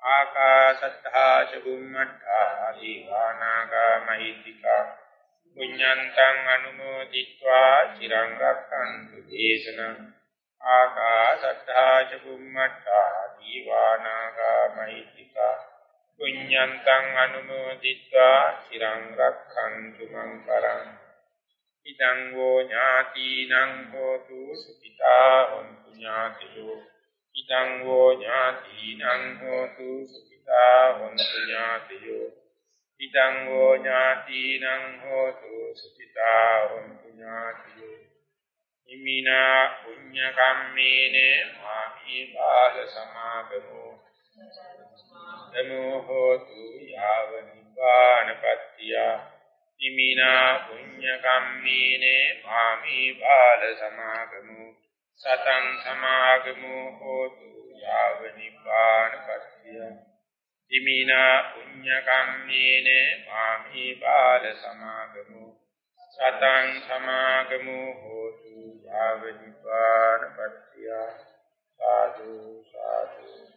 [SPEAKER 1] ආකාශත්තා චුම්මඨා දිවානාගා මහිත්‍තිකා පුඤ්ඤන්තං අනුමෝදිत्वा চিරං රක්ඛන්තු දේශනං ආකාශත්තා ච බුම්මත්තා දීවානාගා මහිත්‍තිකා පුඤ්ඤන්තං අනුමෝදිत्वा চিරං රක්ඛන්තු මං පරං ඉදං වූ ඥාතිනං හෝතු සුඛිතා හොන්තු ඥාතියෝ ඉදං වූ ඥාතිනං හෝතු සුඛිතා හොන්තු ඥාතියෝ ඉදං වෝ ඥාතිනං හෝතු සුඛිතා හොන්තු ඥාතියෝ ඉමිනා පුඤ්ඤ කම්මේන මාමි බාල සමාගමෝ නමෝ හෝතු යාව නිපානපත්තිය ඉමිනා පුඤ්ඤ කම්මේන මාමි බාල සමාගමු සතං සමාගමු හෝතු යාව නිපානපත්තිය ඉමිනා පුඤ්ඤ කම්මේන මාමි බාල සමාගමු සතං සමාගමු හෝතු යාව නිපානපත්තිය සාදු සාදු